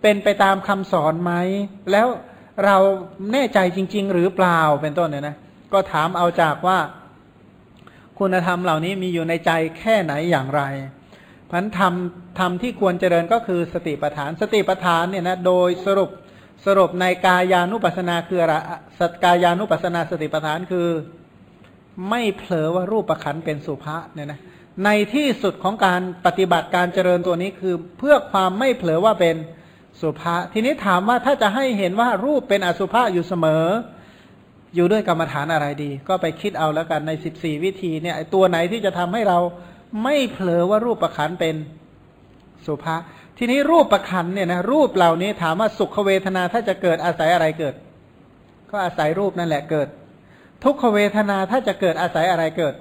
เป็นไปตามคำสอนไหม แล้วเราแน่ใจจริง ๆ หรือเปล่าเป็นต้นเนี่ยนะ ก็ถามเอาจากว่า คุณธรรมเหล่านี้มีอยู่ในใจแค่ไหนอย่างไรพันธรรมธรรมที่ควรเจริญก็คือสติปัฏฐาน สติปัฏฐานเนี่ยนะโดยสรุปสรุปในกายานุปัสนาคืออะไรสกายานุปัสนาสติปัฏฐานคือไม่เผลอว่ารูปประคันเป็นสุภาษเนี่ยนะในที่สุดของการปฏิบัติการเจริญตัวนี้คือเพื่อความไม่เผลอว่าเป็นสุภาทีนี้ถามว่าถ้าจะให้เห็นว่ารูปเป็นอสุภาอยู่เสมอ อยู่ด้วยกรรมฐานอะไรดี ก็ไปคิดเอาแล้วกันในสิบสี่วิธีเนี่ยตัวไหนที่จะทำให้เราไม่เผลอว่ารูปประคันเป็นสุภาทีนี้รูปประคันเนี่ยนะรูปเหล่านี้ถามว่าสุขเวทนาถ้าจะเกิดอาศัยอะไรเกิด ก็อาศัยรูปนั่นแหละเกิด ทุกขเวทนาถ้าจะเกิดอาศัยอะไรเกิด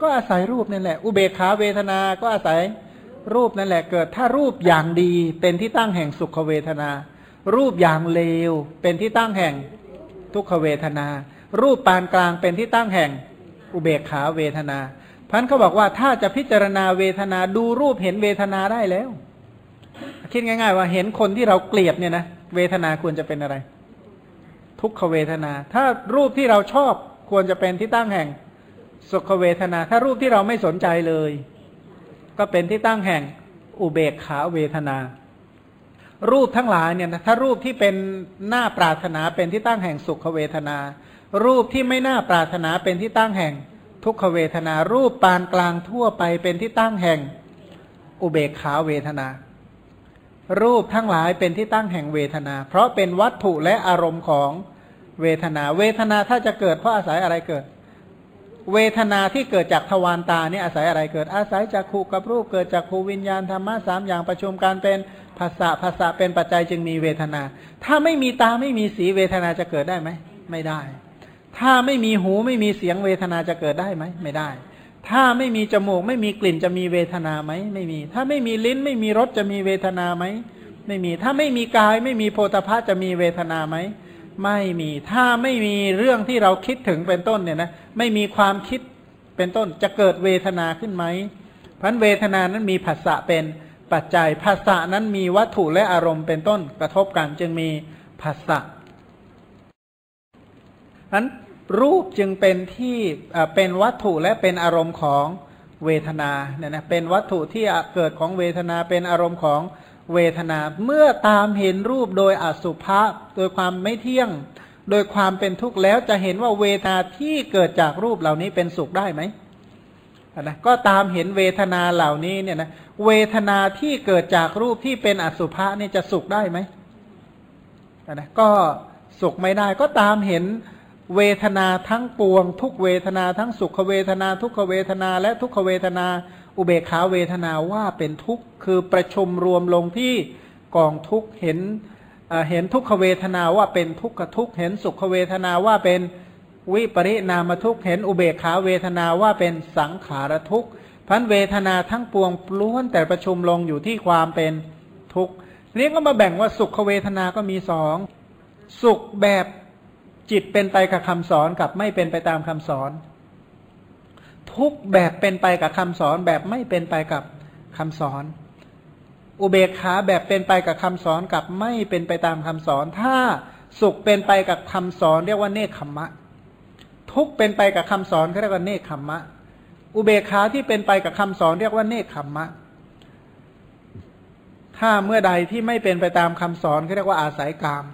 ก็อาศัยรูปนั่นแหละ อุเบกขาเวทนาก็อาศัยรูปนั่นแหละเกิด ถ้ารูปอย่างดีเป็นที่ตั้งแห่งสุขเวทนา รูปอย่างเลวเป็นที่ตั้งแห่ง ทุกขเวทนา รูปปานกลางเป็นที่ตั้งแห่งอุเบกขาเวทนาพันเขาบอกว่าถ้าจะพิจารณาเวทนาดูรูปเห็นเวทนาได้แล้ว คิดง่าย ๆ ว่าเห็นคนที่เราเกลียดเนี่ยนะเวทนาควรจะเป็นอะไร ทุกขเวทนา ถ้ารูปที่เราชอบควรจะเป็นที่ตั้งแห่งสุขเวทนา ถ้ารูปที่เราไม่สนใจเลย ก็เป็นที่ตั้งแห่งอุเบกขาเวทนา รูปทั้งหลายเนี่ยนะถ้ารูปที่เป็นหน้าปรารถนาเป็นที่ตั้งแห่งสุขเวทนา รูปที่ไม่น่าปรารถนาเป็นที่ตั้งแห่งทุกขเวทนา รูปปานกลางทั่วไปเป็นที่ตั้งแห่งอุเบกขาเวทนา รูปทั้งหลายเป็นที่ตั้งแห่งเวทนา เพราะเป็นวัตถุและอารมณ์ของเวทนา เวทนาถ้าจะเกิดเพราะอาศัยอะไรเกิด เวทนาที่เกิดจากทวารตาเนี่ยอาศัยอะไรเกิดอาศัยจากขูกับรูปเกิดจากภูวิญญาณธรรมะสามอย่างประชุมการเป็นภาษาภาษาเป็นปัจจัยจึงมีเวทนา ถ้าไม่มีตาไม่มีสีเวทนาจะเกิดได้ไหมไม่ได้ ถ้าไม่มีหูไม่มีเสียงเวทนาจะเกิดได้ไหมไม่ได้ ถ้าไม่มีจมูกไม่มีกลิ่นจะมีเวทนาไหมไม่มี ถ้าไม่มีลิ้นไม่มีรสจะมีเวทนาไหมไม่มี ถ้าไม่มีกายไม่มีโพธาภะจะมีเวทนาไหมไไม่มีถ้าไม่มีเรื่องที่เราคิดถึงเป็นต้นเนี่ยนะไม่มีความคิดเป็นต้นจะเกิดเวทนาขึ้นไหมพันเวทนานั้นมีภาษะเป็นปัจจัยภาษะนั้นมีวัตถุและอารมณ์เป็นต้นกระทบกันจึงมีภาษะนั้นรูปจึงเป็นที่เป็นวัตถุและเป็นอารมณ์ของเวทนาเนี่ยนะเป็นวัตถุที่เกิดของเวทนาเป็นอารมณ์ของ เวทนา เมื่อตามเห็นรูปโดยอสุภะโดยความไม่เที่ยง โดยความเป็นทุกข์แล้วจะเห็นว่าเวทนาที่เกิดจากรูปเหล่านี้เป็นสุขได้ไหมนะก็ตามเห็นเวทนาเหล่านี้เนี่ยนะเวทนาที่เกิดจากรูปที่เป็นอสุภะนี่จะสุขได้ไหมนะก็สุขไม่ได้ ก็ตามเห็นเวทนาทั้งปวง ทุกเวทนาทั้งสุขเวทนา ทุกขเวทนาและทุกขเวทนา อุเบกขาเวทนาว่าเป็นทุกข์คือประชุมรวมลงที่กองทุกข์เห็นเห็นทุกขเวทนาว่าเป็นทุกขทุกข์เห็นสุขเวทนาว่าเป็นวิปริณามทุกข์เห็นอุเบกขาเวทนาว่าเป็นสังขารทุกข์พันเวทนาทั้งปวงล้วนแต่ประชุมลงอยู่ที่ความเป็นทุกข์นี้ก็มาแบ่งว่าสุขเวทนาก็มีสองสุขแบบจิตเป็นไปกับคำสอนกับไม่เป็นไปตามคำสอน ทุกแบบเป็นไปกับคำสอนแบบไม่เป็นไปกับคำสอน อุเบกขาแบบเป็นไปกับคำสอนกับไม่เป็นไปตามคำสอน ถ้าสุขเป็นไปกับคำสอน เรียกว่าเนคขมมะ ทุกเป็นไปกับคำสอนเขาเรียกว่าเนคขมมะ อุเบกขาที่เป็นไปกับคำสอน เรียกว่าเนคขมมะ ถ้าเมื่อใดที่ไม่เป็นไปตามคำสอนเขาเรียกว่าอาศัยกาม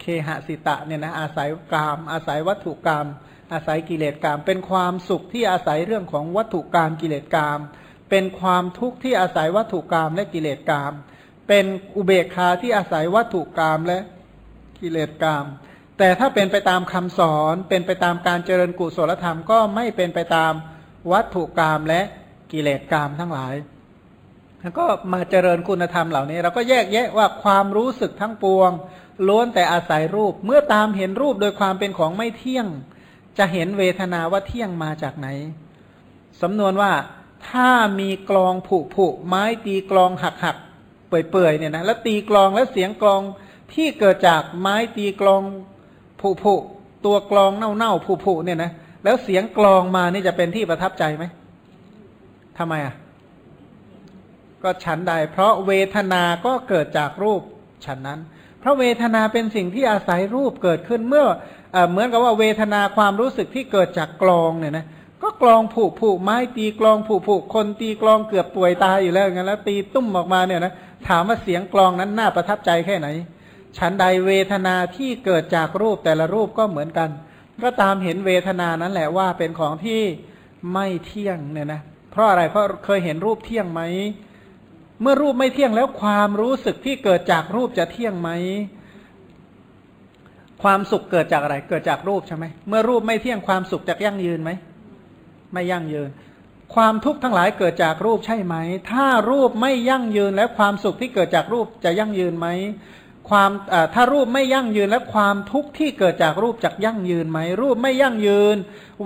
เคหสิตะเนี่ยนะอาศัยกาม อาศัยวัตถุกรรม อาศัยกิเลสกรรมเป็นความสุขที่อาศัยเรื่องของวัตถุกรรมกิเลสกรรมเป็นความทุกข์ที่อาศัยวัตถุกรรมและกิเลสกรรมเป็นอุเบกขาที่อาศัยวัตถุกรรมและกิเลสกรรมแต่ถ้าเป็นไปตามคำสอน เป็นไปตามการเจริญกุศลธรรมก็ไม่เป็นไปตามวัตถุกรรมและกิเลสกรรมทั้งหลายแล้วก็มาเจริญคุณธรรมเหล่านี้ เราก็แยกแยะว่าความรู้สึกทั้งปวงล้วนแต่อาศัยรูป เมื่อตามเห็นรูปโดยความเป็นของไม่เที่ยง จะเห็นเวทนาว่าเที่ยงมาจากไหน สำนวนว่าถ้ามีกลองผุผุไม้ตีกลองหักหักเปื่อยๆเนี่ยนะแล้วตีกลองแล้วเสียงกลองที่เกิดจากไม้ตีกลองผุผุตัวกลองเน่าเน่าผุผุเนี่ยนะแล้วเสียงกลองมานี่จะเป็นที่ประทับใจไหมทำไมอะ ก็ฉันใด เพราะเวทนาก็เกิดจากรูปฉันนั้น เพราะเวทนาเป็นสิ่งที่อาศัยรูปเกิดขึ้นเมื่อ เหมือนกับว่าเวทนาความรู้สึกที่เกิดจากกลองเนี่ยนะก็กลองผูกผูกไม้ตีกลองผูกผูกคนตีกลองเกือบป่วยตายอยู่แล้วงั้นแล้วตีตุ้มออกมาเนี่ยนะถามว่าเสียงกลองนั้นน่าประทับใจแค่ไหนฉันใดเวทนาที่เกิดจากรูปแต่ละรูปก็เหมือนกัน ก็ตามเห็นเวทนานั้นแหละว่าเป็นของที่ไม่เที่ยงเนี่ยนะเพราะอะไรเพราะเคยเห็นรูปเที่ยงไหม เมื่อรูปไม่เที่ยงแล้วความรู้สึกที่เกิดจากรูปจะเที่ยงไหม ความสุขเกิดจากอะไร เกิดจากรูปใช่ไหมเมื่อรูปไม่เที่ยงความสุขจะยั่งยืนไหม ไม่ยั่งยืน ความทุกข์ทั้งหลายเกิดจากรูปใช่ไหม ถ้ารูปไม่ยั่งยืนแล้วความสุขที่เกิดจากรูปจะยั่งยืนไหม ความถ้ารูปไม่ยั่งยืนแล้วความทุกข์ที่เกิดจากรูปจักยั่งยืนไหม รูปไม่ยั่งยืน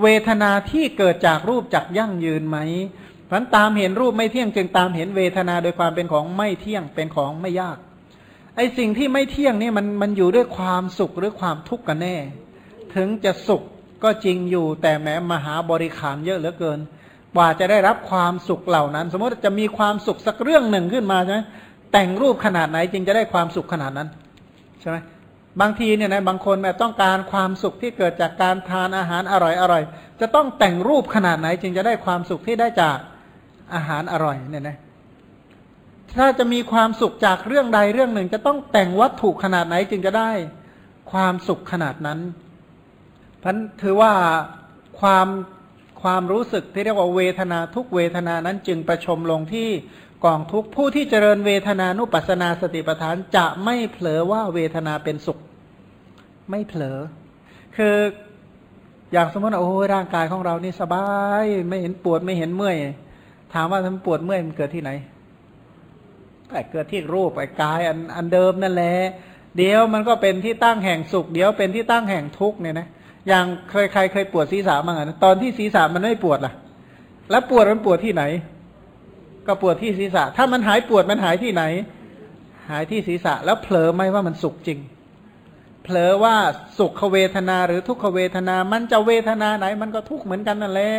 เวทนาที่เกิดจากรูปจักยั่งยืนไหมเพราะตามเห็นรูปไม่เที่ยงจึงตามเห็นเวทนาโดยความเป็นของไม่เที่ยงเป็นของไม่ยาก ไอ้สิ่งที่ไม่เที่ยงนี่มันมันอยู่ด้วยความสุขหรือความทุกข์กันแน่ ถึงจะสุขก็จริงอยู่ แต่แม้มหาบริขารเยอะเหลือเกิน กว่าจะได้รับความสุขเหล่านั้น สมมติจะมีความสุขสักเรื่องหนึ่งขึ้นมาใช่ไหมแต่งรูปขนาดไหนจึงจะได้ความสุขขนาดนั้นใช่ไหมบางทีเนี่ยนะบางคนแบบต้องการความสุขที่เกิดจากการทานอาหารอร่อยอร่อยจะต้องแต่งรูปขนาดไหนจึงจะได้ความสุขที่ได้จากอาหารอร่อยเนี่ยนะ ถ้าจะมีความสุขจากเรื่องใดเรื่องหนึ่ง จะต้องแต่งวัตถุขนาดไหนจึงจะได้ ความสุขขนาดนั้นพันถือว่าความความรู้สึกที่เรียกว่าเวทนาทุกเวทนานั้นจึงประชมลงที่กองทุกผู้ที่เจริญเวทนานุปัสนาสติปัฏฐานจะไม่เผลอว่าเวทนาเป็นสุข ไม่เผลอ คืออย่างสมมติโอ้ร่างกายของเรานี่สบาย ไม่เห็นปวดไม่เห็นเมื่อย ถามว่าทำปวดเมื่อยมันเกิดที่ไหน เกิดที่รูปไอ้กายอันอันเดิมนั่นแหละเดี๋ยวมันก็เป็นที่ตั้งแห่งสุข เดี๋ยวเป็นที่ตั้งแห่งทุกข์เนี่ยนะอย่างเคยใครเคยปวดศีรษะบ้างอะตอนที่ศีรษะมันไม่ปวดล่ะ แล้วปวดมันปวดที่ไหน ก็ปวดที่ศีรษะ ถ้ามันหายปวดมันหายที่ไหน หายที่ศีรษะ แล้วเผลอไหมว่ามันสุขจริงเผลอว่าสุขเวทนาหรือทุกขเวทนา มันจะเวทนาไหน มันก็ทุกข์เหมือนกันนั่นแหละ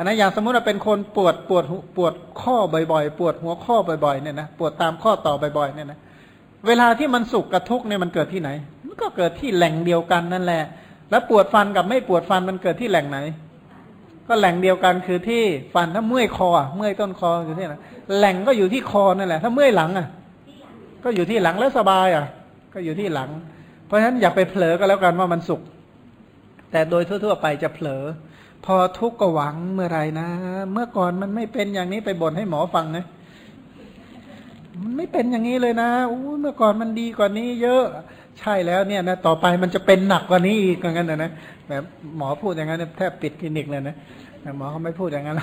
อันนั้นอย่างสมมุติว่าเป็นคนปวดปวดปวดข้อบ่อยๆ ปวดหัวข้อบ่อยๆเนี่ยนะปวดตามข้อต่อบ่อยๆเนี่ยนะเวลาที่มันสุขกับทุกเนี่ยมันเกิดที่ไหน มันก็เกิดที่แหล่งเดียวกันนั่นแหละ แล้วปวดฟันกับไม่ปวดฟันมันเกิดที่แหล่งไหน ก็แหล่งเดียวกันคือที่ฟันถ้าเมื่อยคอเมื่อยต้นคออยู่ที่ไหนแหล่งก็อยู่ที่คอนั่นแหละ ถ้าเมื่อยหลังอะ ก็อยู่ที่หลังแล้วสบายอะ ก็อยู่ที่หลัง เพราะฉะนั้นอย่าไปเผลอก็แล้วกันว่ามันสุข แต่โดยทั่ว ๆ ไปจะเผลอ พอทุกข์ก็หวังเมื่อไรนะ เมื่อก่อนมันไม่เป็นอย่างนี้ไปบ่นให้หมอฟังนะมันไม่เป็นอย่างนี้เลยนะอู้เมื่อก่อนมันดีกว่านี้ เยอะ ใช่แล้วเนี่ยนะต่อไปมันจะเป็นหนักกว่านี้อีกเหมือนกันนนะแบบหมอพูดอย่างนั้นแทบปิดคลินิกเลยนะหมอเขาไม่พูดอย่างนั้น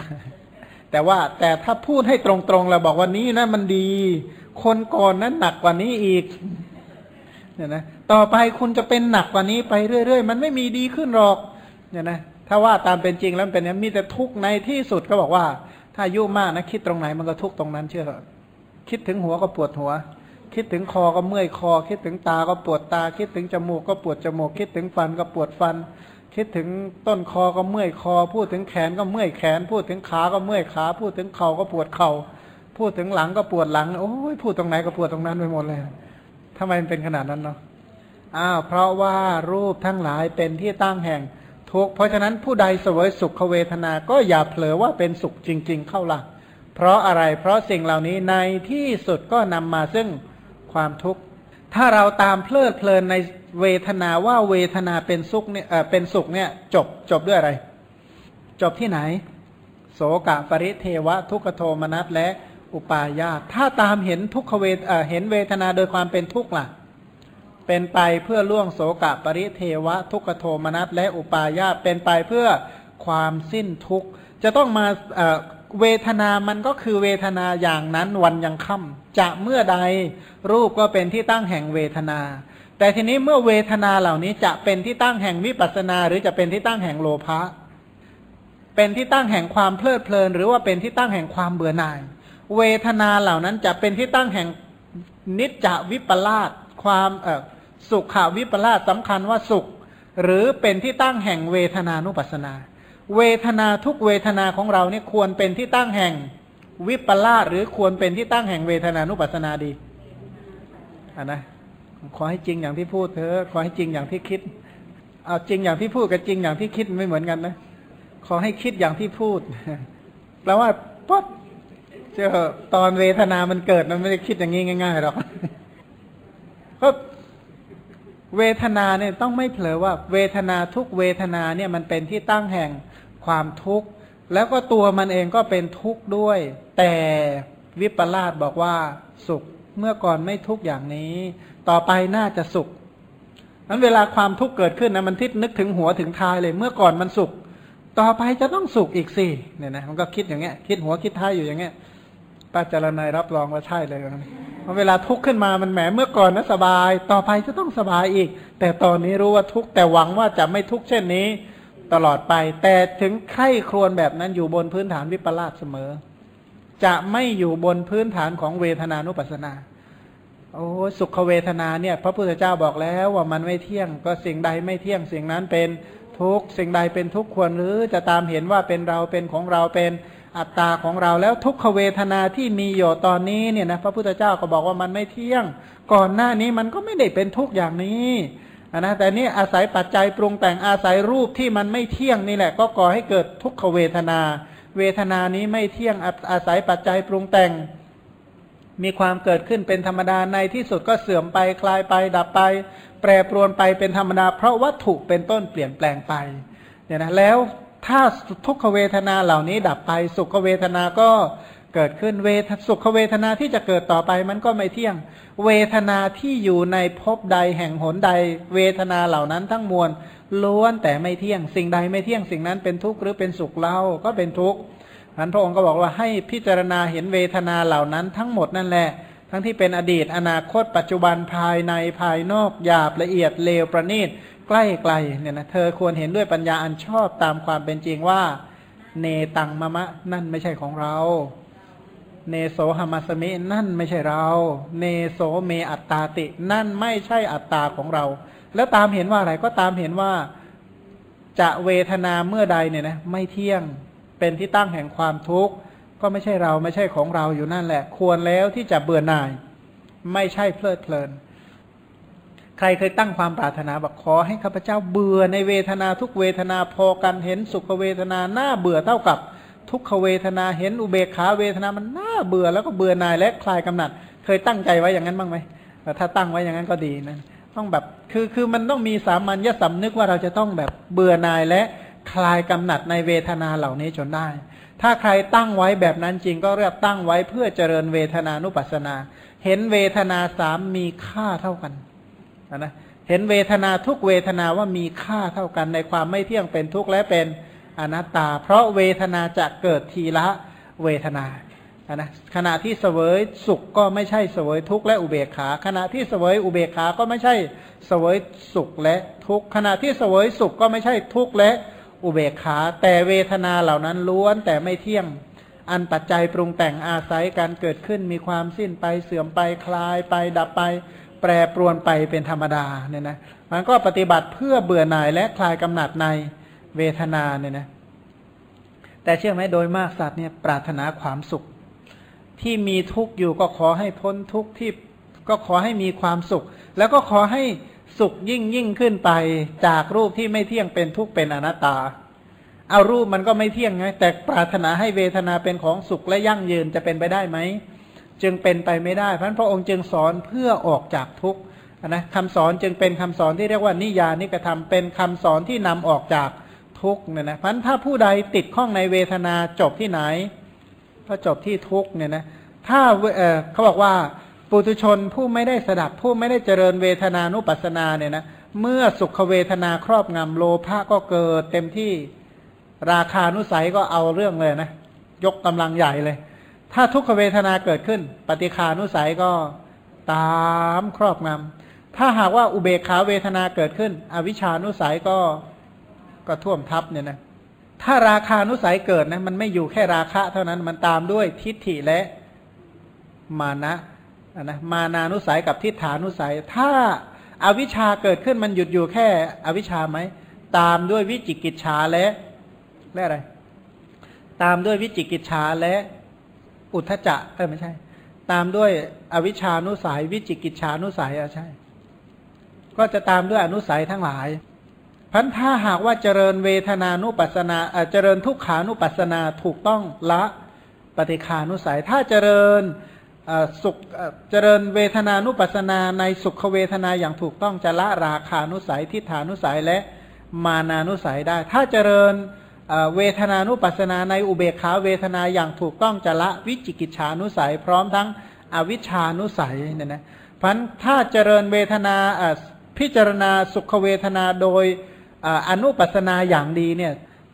แต่ว่าแต่ถ้าพูดให้ตรงๆเราบอกว่านี้นะมันดี คนก่อนนั้นหนักกว่านี้อีกเนี่ยนะต่อไปคุณจะเป็นหนักกว่านี้ไปเรื่อย ๆ มันไม่มีดีขึ้นหรอกเนี่ยนะ ถ้าว่าตามเป็นจริงแล้วเป็นนี้มีแต่ทุกข์ในที่สุดก็บอกว่า ถ้ายุ่มากนะคิดตรงไหนมันก็ทุกข์ตรงนั้นเชื่อคิดถึงหัวก็ปวดหัว คิดถึงคอก็เมื่อยคอ คิดถึงตาก็ปวดตา คิดถึงจมูกก็ปวดจมูก คิดถึงฟันก็ปวดฟัน คิดถึงต้นคอก็เมื่อยคอ พูดถึงแขนก็เมื่อยแขน พูดถึงขาก็เมื่อยขา พูดถึงเข่าก็ปวดเข่า พูดถึงหลังก็ปวดหลัง โอ้ยพูดตรงไหนก็ปวดตรงนั้นไปหมดเลยทำไมมันเป็นขนาดนั้นเนาะ อ้าว เพราะว่ารูปทั้งหลายเป็นที่ตั้งแห่ง ทุกเพราะฉะนั้นผู้ใดสวยสุขเวทนา ก็อย่าเผลอว่าเป็นสุขจริง ๆ เข้าลักเพราะอะไรเพราะสิ่งเหล่านี้ในที่สุดก็นำมาซึ่งความทุกข์ถ้าเราตามเพลิดเพลินในเวทนาว่าเวทนาเป็นสุขเนี่ยเป็นสุขเนี่ยจบจบด้วยอะไร จบที่ไหน โสกะปริเทวะ ทุกขโทมนัสและอุปาญาตถ้าตามเห็นทุกขเวทเห็นเวทนาโดยความเป็นทุกข์ล่ะ เป็นไปเพื่อล่วงโสกะปริเทวะ ทุกขโทมนัสและอุปาญาตเป็นไปเพื่อความสิ้นทุกข์จะต้องมาเวทนามันก็คือเวทนาอย่างนั้นวันยังค่ำจะเมื่อใดรูปก็เป็นที่ตั้งแห่งเวทนา แต่ทีนี้เมื่อเวทนาเหล่านี้จะเป็นที่ตั้งแห่งวิปัสนา หรือจะเป็นที่ตั้งแห่งโลภะเป็นที่ตั้งแห่งความเพลิดเพลิน หรือว่าเป็นที่ตั้งแห่งความเบื่อหน่าย เวทนาเหล่านั้นจะเป็นที่ตั้งแห่งนิจจวิปลาสความเออ สุขาวิปลาสสำคัญว่าสุข หรือเป็นที่ตั้งแห่งเวทนานุปัสนา เวทนาทุกเวทนาของเราเนี่ยควรเป็นที่ตั้งแห่งวิปลาสหรือควรเป็นที่ตั้งแห่งเวทนานุปัสนาดีอ่านะขอให้จริงอย่างที่พูดเถอะขอให้จริงอย่างที่คิด เอาจริงอย่างที่พูดกับจริงอย่างที่คิดไม่เหมือนกันนะ ขอให้คิดอย่างที่พูดแปลว่าป๊บเจอตอนเวทนามันเกิดมันไม่ได้คิดอย่างนี้ง่ายๆหรอกก็ เวทนาเนี่ยต้องไม่เผลอว่าเวทนาทุกเวทนาเนี่ยมันเป็นที่ตั้งแห่งความทุกข์ แล้วก็ตัวมันเองก็เป็นทุกข์ด้วย แต่วิปลาสบอกว่าสุขเมื่อก่อนไม่ทุกข์อย่างนี้ ต่อไปน่าจะสุขนั้นเวลาความทุกข์เกิดขึ้นนะมันทิศนึกถึงหัวถึงท้ายเลย เมื่อก่อนมันสุข ต่อไปจะต้องสุขอีกสิเนี่ยนะมันก็คิดอย่างเงี้ยคิดหัวคิดท้ายอยู่อย่างเงี้ย ป้าจารนายรับรองว่าใช่เลยเพราะเวลาทุกข์ขึ้นมามันแหมเมื่อก่อนนะสบาย ต่อไปจะต้องสบายอีก แต่ตอนนี้รู้ว่าทุกข์แต่หวังว่าจะไม่ทุกข์เช่นนี้ ตลอดไป แต่ถึงใคร่ครวญแบบนั้นอยู่บนพื้นฐานวิปลาสเสมอ จะไม่อยู่บนพื้นฐานของเวทนานุปัสสนา โอ้สุขเวทนาเนี่ย พระพุทธเจ้าบอกแล้วว่ามันไม่เที่ยง ก็สิ่งใดไม่เที่ยงสิ่งนั้นเป็นทุกสิ่งใดเป็นทุกควรหรือจะตามเห็นว่าเป็นเราเป็นของเราเป็น อัตตาของเราแล้วทุกขเวทนาที่มีอยู่ตอนนี้เนี่ยนะพระพุทธเจ้าก็บอกว่ามันไม่เที่ยง ก่อนหน้านี้มันก็ไม่ได้เป็นทุกอย่างนี้นะแต่นี่อาศัยปัจจัยปรุงแต่งอาศัยรูปที่มันไม่เที่ยงนี่แหละ ก็ก่อให้เกิดทุกขเวทนา เวทนานี้ไม่เที่ยงอาศัยปัจจัยปรุงแต่ง มีความเกิดขึ้นเป็นธรรมดาในที่สุดก็เสื่อมไปคลายไปดับไป แปรปรวนไปเป็นธรรมดา เพราะวัตถุเป็นต้นเปลี่ยนแปลงไปเนี่ยนะแล้ว ถ้าทุกขเวทนาเหล่านี้ดับไป สุขเวทนาก็เกิดขึ้นเวทสุขเวทนาที่จะเกิดต่อไปมันก็ไม่เที่ยง เวทนาที่อยู่ในภพใดแห่งหนใด เวทนาเหล่านั้นทั้งมวลล้วนแต่ไม่เที่ยง สิ่งใดไม่เที่ยงสิ่งนั้นเป็นทุกข์หรือเป็นสุขเล่าก็เป็นทุกข์อันพระองค์ก็บอกว่าให้พิจารณาเห็นเวทนาเหล่านั้นทั้งหมดนั่นแหละ ทั้งที่เป็นอดีตอนาคตปัจจุบันภายในภายนอกหยาบละเอียดเลวประณีต ใกล้ไกลเนี่ยนะเธอควรเห็นด้วยปัญญาอันชอบตามความเป็นจริงว่า เนตังมะมะนั่นไม่ใช่ของเรา เนโสหมัสมินั่นไม่ใช่เรา เนโสเมอัตตาติ นั่นไม่ใช่อัตตาของเรา แล้วตามเห็นว่าอะไรก็ตามเห็นว่าจะเวทนาเมื่อใดเนี่ยนะไม่เที่ยงเป็นที่ตั้งแห่งความทุกข์ก็ไม่ใช่เราไม่ใช่ของเราอยู่นั่นแหละ ควรแล้วที่จะเบื่อหน่าย ไม่ใช่เพลิดเพลิน ใครเคยตั้งความปรารถนาบอกขอให้ข้าพเจ้าเบื่อในเวทนาทุกเวทนาพอกันเห็นสุขเวทนาหน้าเบื่อเท่ากับ ทุกขเวทนาเห็นอุเบกขาเวทนามันน่าเบื่อแล้วก็เบื่อนายและคลายกำหนัด เคยตั้งใจไว้อย่างนั้นบ้างไหมถ้าตั้งไว้อย่างนั้นก็ดีนะต้องแบบคือคือมันต้องมีสามัญญสำนึกว่าเราจะต้องแบบเบื่อนายและคลายกำหนัดในเวทนาเหล่านี้จนได้ ถ้าใครตั้งไว้แบบนั้นจริงก็เรียกตั้งไว้เพื่อเจริญเวทนานุปัสสนา เห็นเวทนาสามมีค่าเท่ากัน นะเห็นเวทนาทุกเวทนาว่ามีค่าเท่ากันในความไม่เที่ยงเป็นทุกข์และเป็นอนัตตา เพราะเวทนาจะเกิดทีละเวทนานะขณะที่เสวยสุขก็ไม่ใช่เสวยทุกข์และอุเบกขา ขณะที่เสวยอุเบกขาก็ไม่ใช่เสวยสุขและทุกข์ขณะที่เสวยสุขก็ไม่ใช่ทุกข์และอุเบกขา แต่เวทนาเหล่านั้นล้วนแต่ไม่เที่ยง อันปัจจัยปรุงแต่งอาศัยการเกิดขึ้นมีความสิ้นไปเสื่อมไปคลายไปดับไป แปรปรวนไปเป็นธรรมดาเนี่ยนะมันก็ปฏิบัติเพื่อเบื่อหน่ายและคลายกำหนัดในเวทนาเนี่ยนะแต่เชื่อไหมโดยมากสัตว์เนี่ยปรารถนาความสุข ที่มีทุกข์อยู่ก็ขอให้พ้นทุกข์ที่ก็ขอให้มีความสุข แล้วก็ขอให้สุขยิ่งยิ่งขึ้นไปจากรูปที่ไม่เที่ยงเป็นทุกข์เป็นอนัตตา เอารูปมันก็ไม่เที่ยงไงแต่ปรารถนาให้เวทนาเป็นของสุขและยั่งยืนจะเป็นไปได้ไหม จึงเป็นไปไม่ได้เพราะพระองค์จึงสอนเพื่อออกจากทุกข์นะคำสอนจึงเป็นคำสอนที่เรียกว่านิยานิกระทำเป็นคำสอนที่นำออกจากทุกข์เนี่ยนะเพราะถ้าผู้ใดติดข้องในเวทนาจบที่ไหน ก็จบที่ทุกข์เนี่ยนะถ้าเเขาบอกว่าปุถุชนผู้ไม่ได้สดับผู้ไม่ได้เจริญเวทนานุปัสสนาเนี่ยนะเมื่อสุขเวทนาครอบงำโลภะก็เกิดเต็มที่ราคานุสัยก็เอาเรื่องเลยนะ ยกกำลังใหญ่เลย ถ้าทุกขเวทนาเกิดขึ้น ปฏิคานุสัยก็ตามครอบงำถ้าหากว่าอุเบกขาเวทนาเกิดขึ้น อวิชานุสัยก็ก็ท่วมทับเนี่ยนะถ้าราคานุสัยเกิดนะมันไม่อยู่แค่ราคะ เท่านั้นมันตามด้วยทิฏฐิและมานะนะมานานุสัยกับทิฏฐานุสัย ถ้าอาวิชชาเกิดขึ้นมันหยุดอยู่แค่อวิชชาไหมตามด้วยวิจิกิจฉาและและอะไร ตามด้วยวิจิกิจฉาและ อุทธจะเออไม่ใช่ ตามด้วยอวิชานุสัย วิจิกิจฉานุสัยอะใช่ ก็จะตามด้วยอนุสัยทั้งหลายพันถ้าหากว่าเจริญเวทนานุปัสนาเจริญทุกขานุปัสนาถูกต้องละปฏิคานุสัย ถ้าเจริญสุขเจริญเวทนานุปัสนาในสุขเวทนาอย่างถูกต้องจะละราคานุสัยทิฏฐานุสัยและมานานุสัยได้ ถ้าเจริญ เวทนานุปัสนาในอุเบกขาเวทนาอย่างถูกต้องจะละวิจิกิจฉานุสัย พร้อมทั้งอวิชานุสัยเนี่ยนะพันถ้าเจริญเวทนาพิจารณาสุขเวทนาโดยอนุปัสนาอย่างดีเนี่ย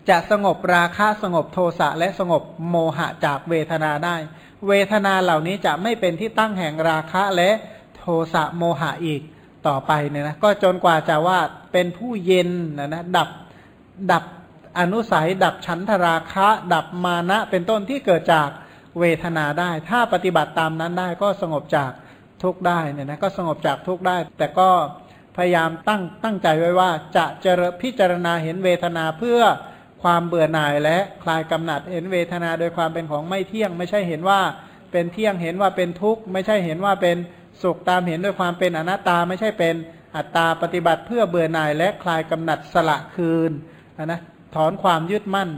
จะสงบราคะสงบโทสะและสงบโมหะจากเวทนาได้ เวทนาเหล่านี้จะไม่เป็นที่ตั้งแห่งราคะและโทสะโมหะอีกต่อไปเนี่ยนะก็จนกว่าจะว่าเป็นผู้เย็นนะนะดับดับ อนุสัยดับฉันทราคะ ดับมานะเป็นต้นที่เกิดจากเวทนาได้ ถ้าปฏิบัติตามนั้นได้ก็สงบจากทุกได้เนี่ยนะก็สงบจากทุกได้ แต่ก็พยายามตั้งตั้งใจไว้ว่าจะเจริญพิจารณาเห็นเวทนาเพื่อความเบื่อหน่ายและคลายกำหนัดเห็นเวทนาโดยความเป็นของไม่เที่ยง ไม่ใช่เห็นว่าเป็นเที่ยงเห็นว่าเป็นทุกข์ ไม่ใช่เห็นว่าเป็นสุขตามเห็นด้วยความเป็นอนัตตา ไม่ใช่เป็นอัตตาปฏิบัติเพื่อเบื่อหน่ายและคลายกำหนัดสละคืนนะ ถอนความยึดมั่น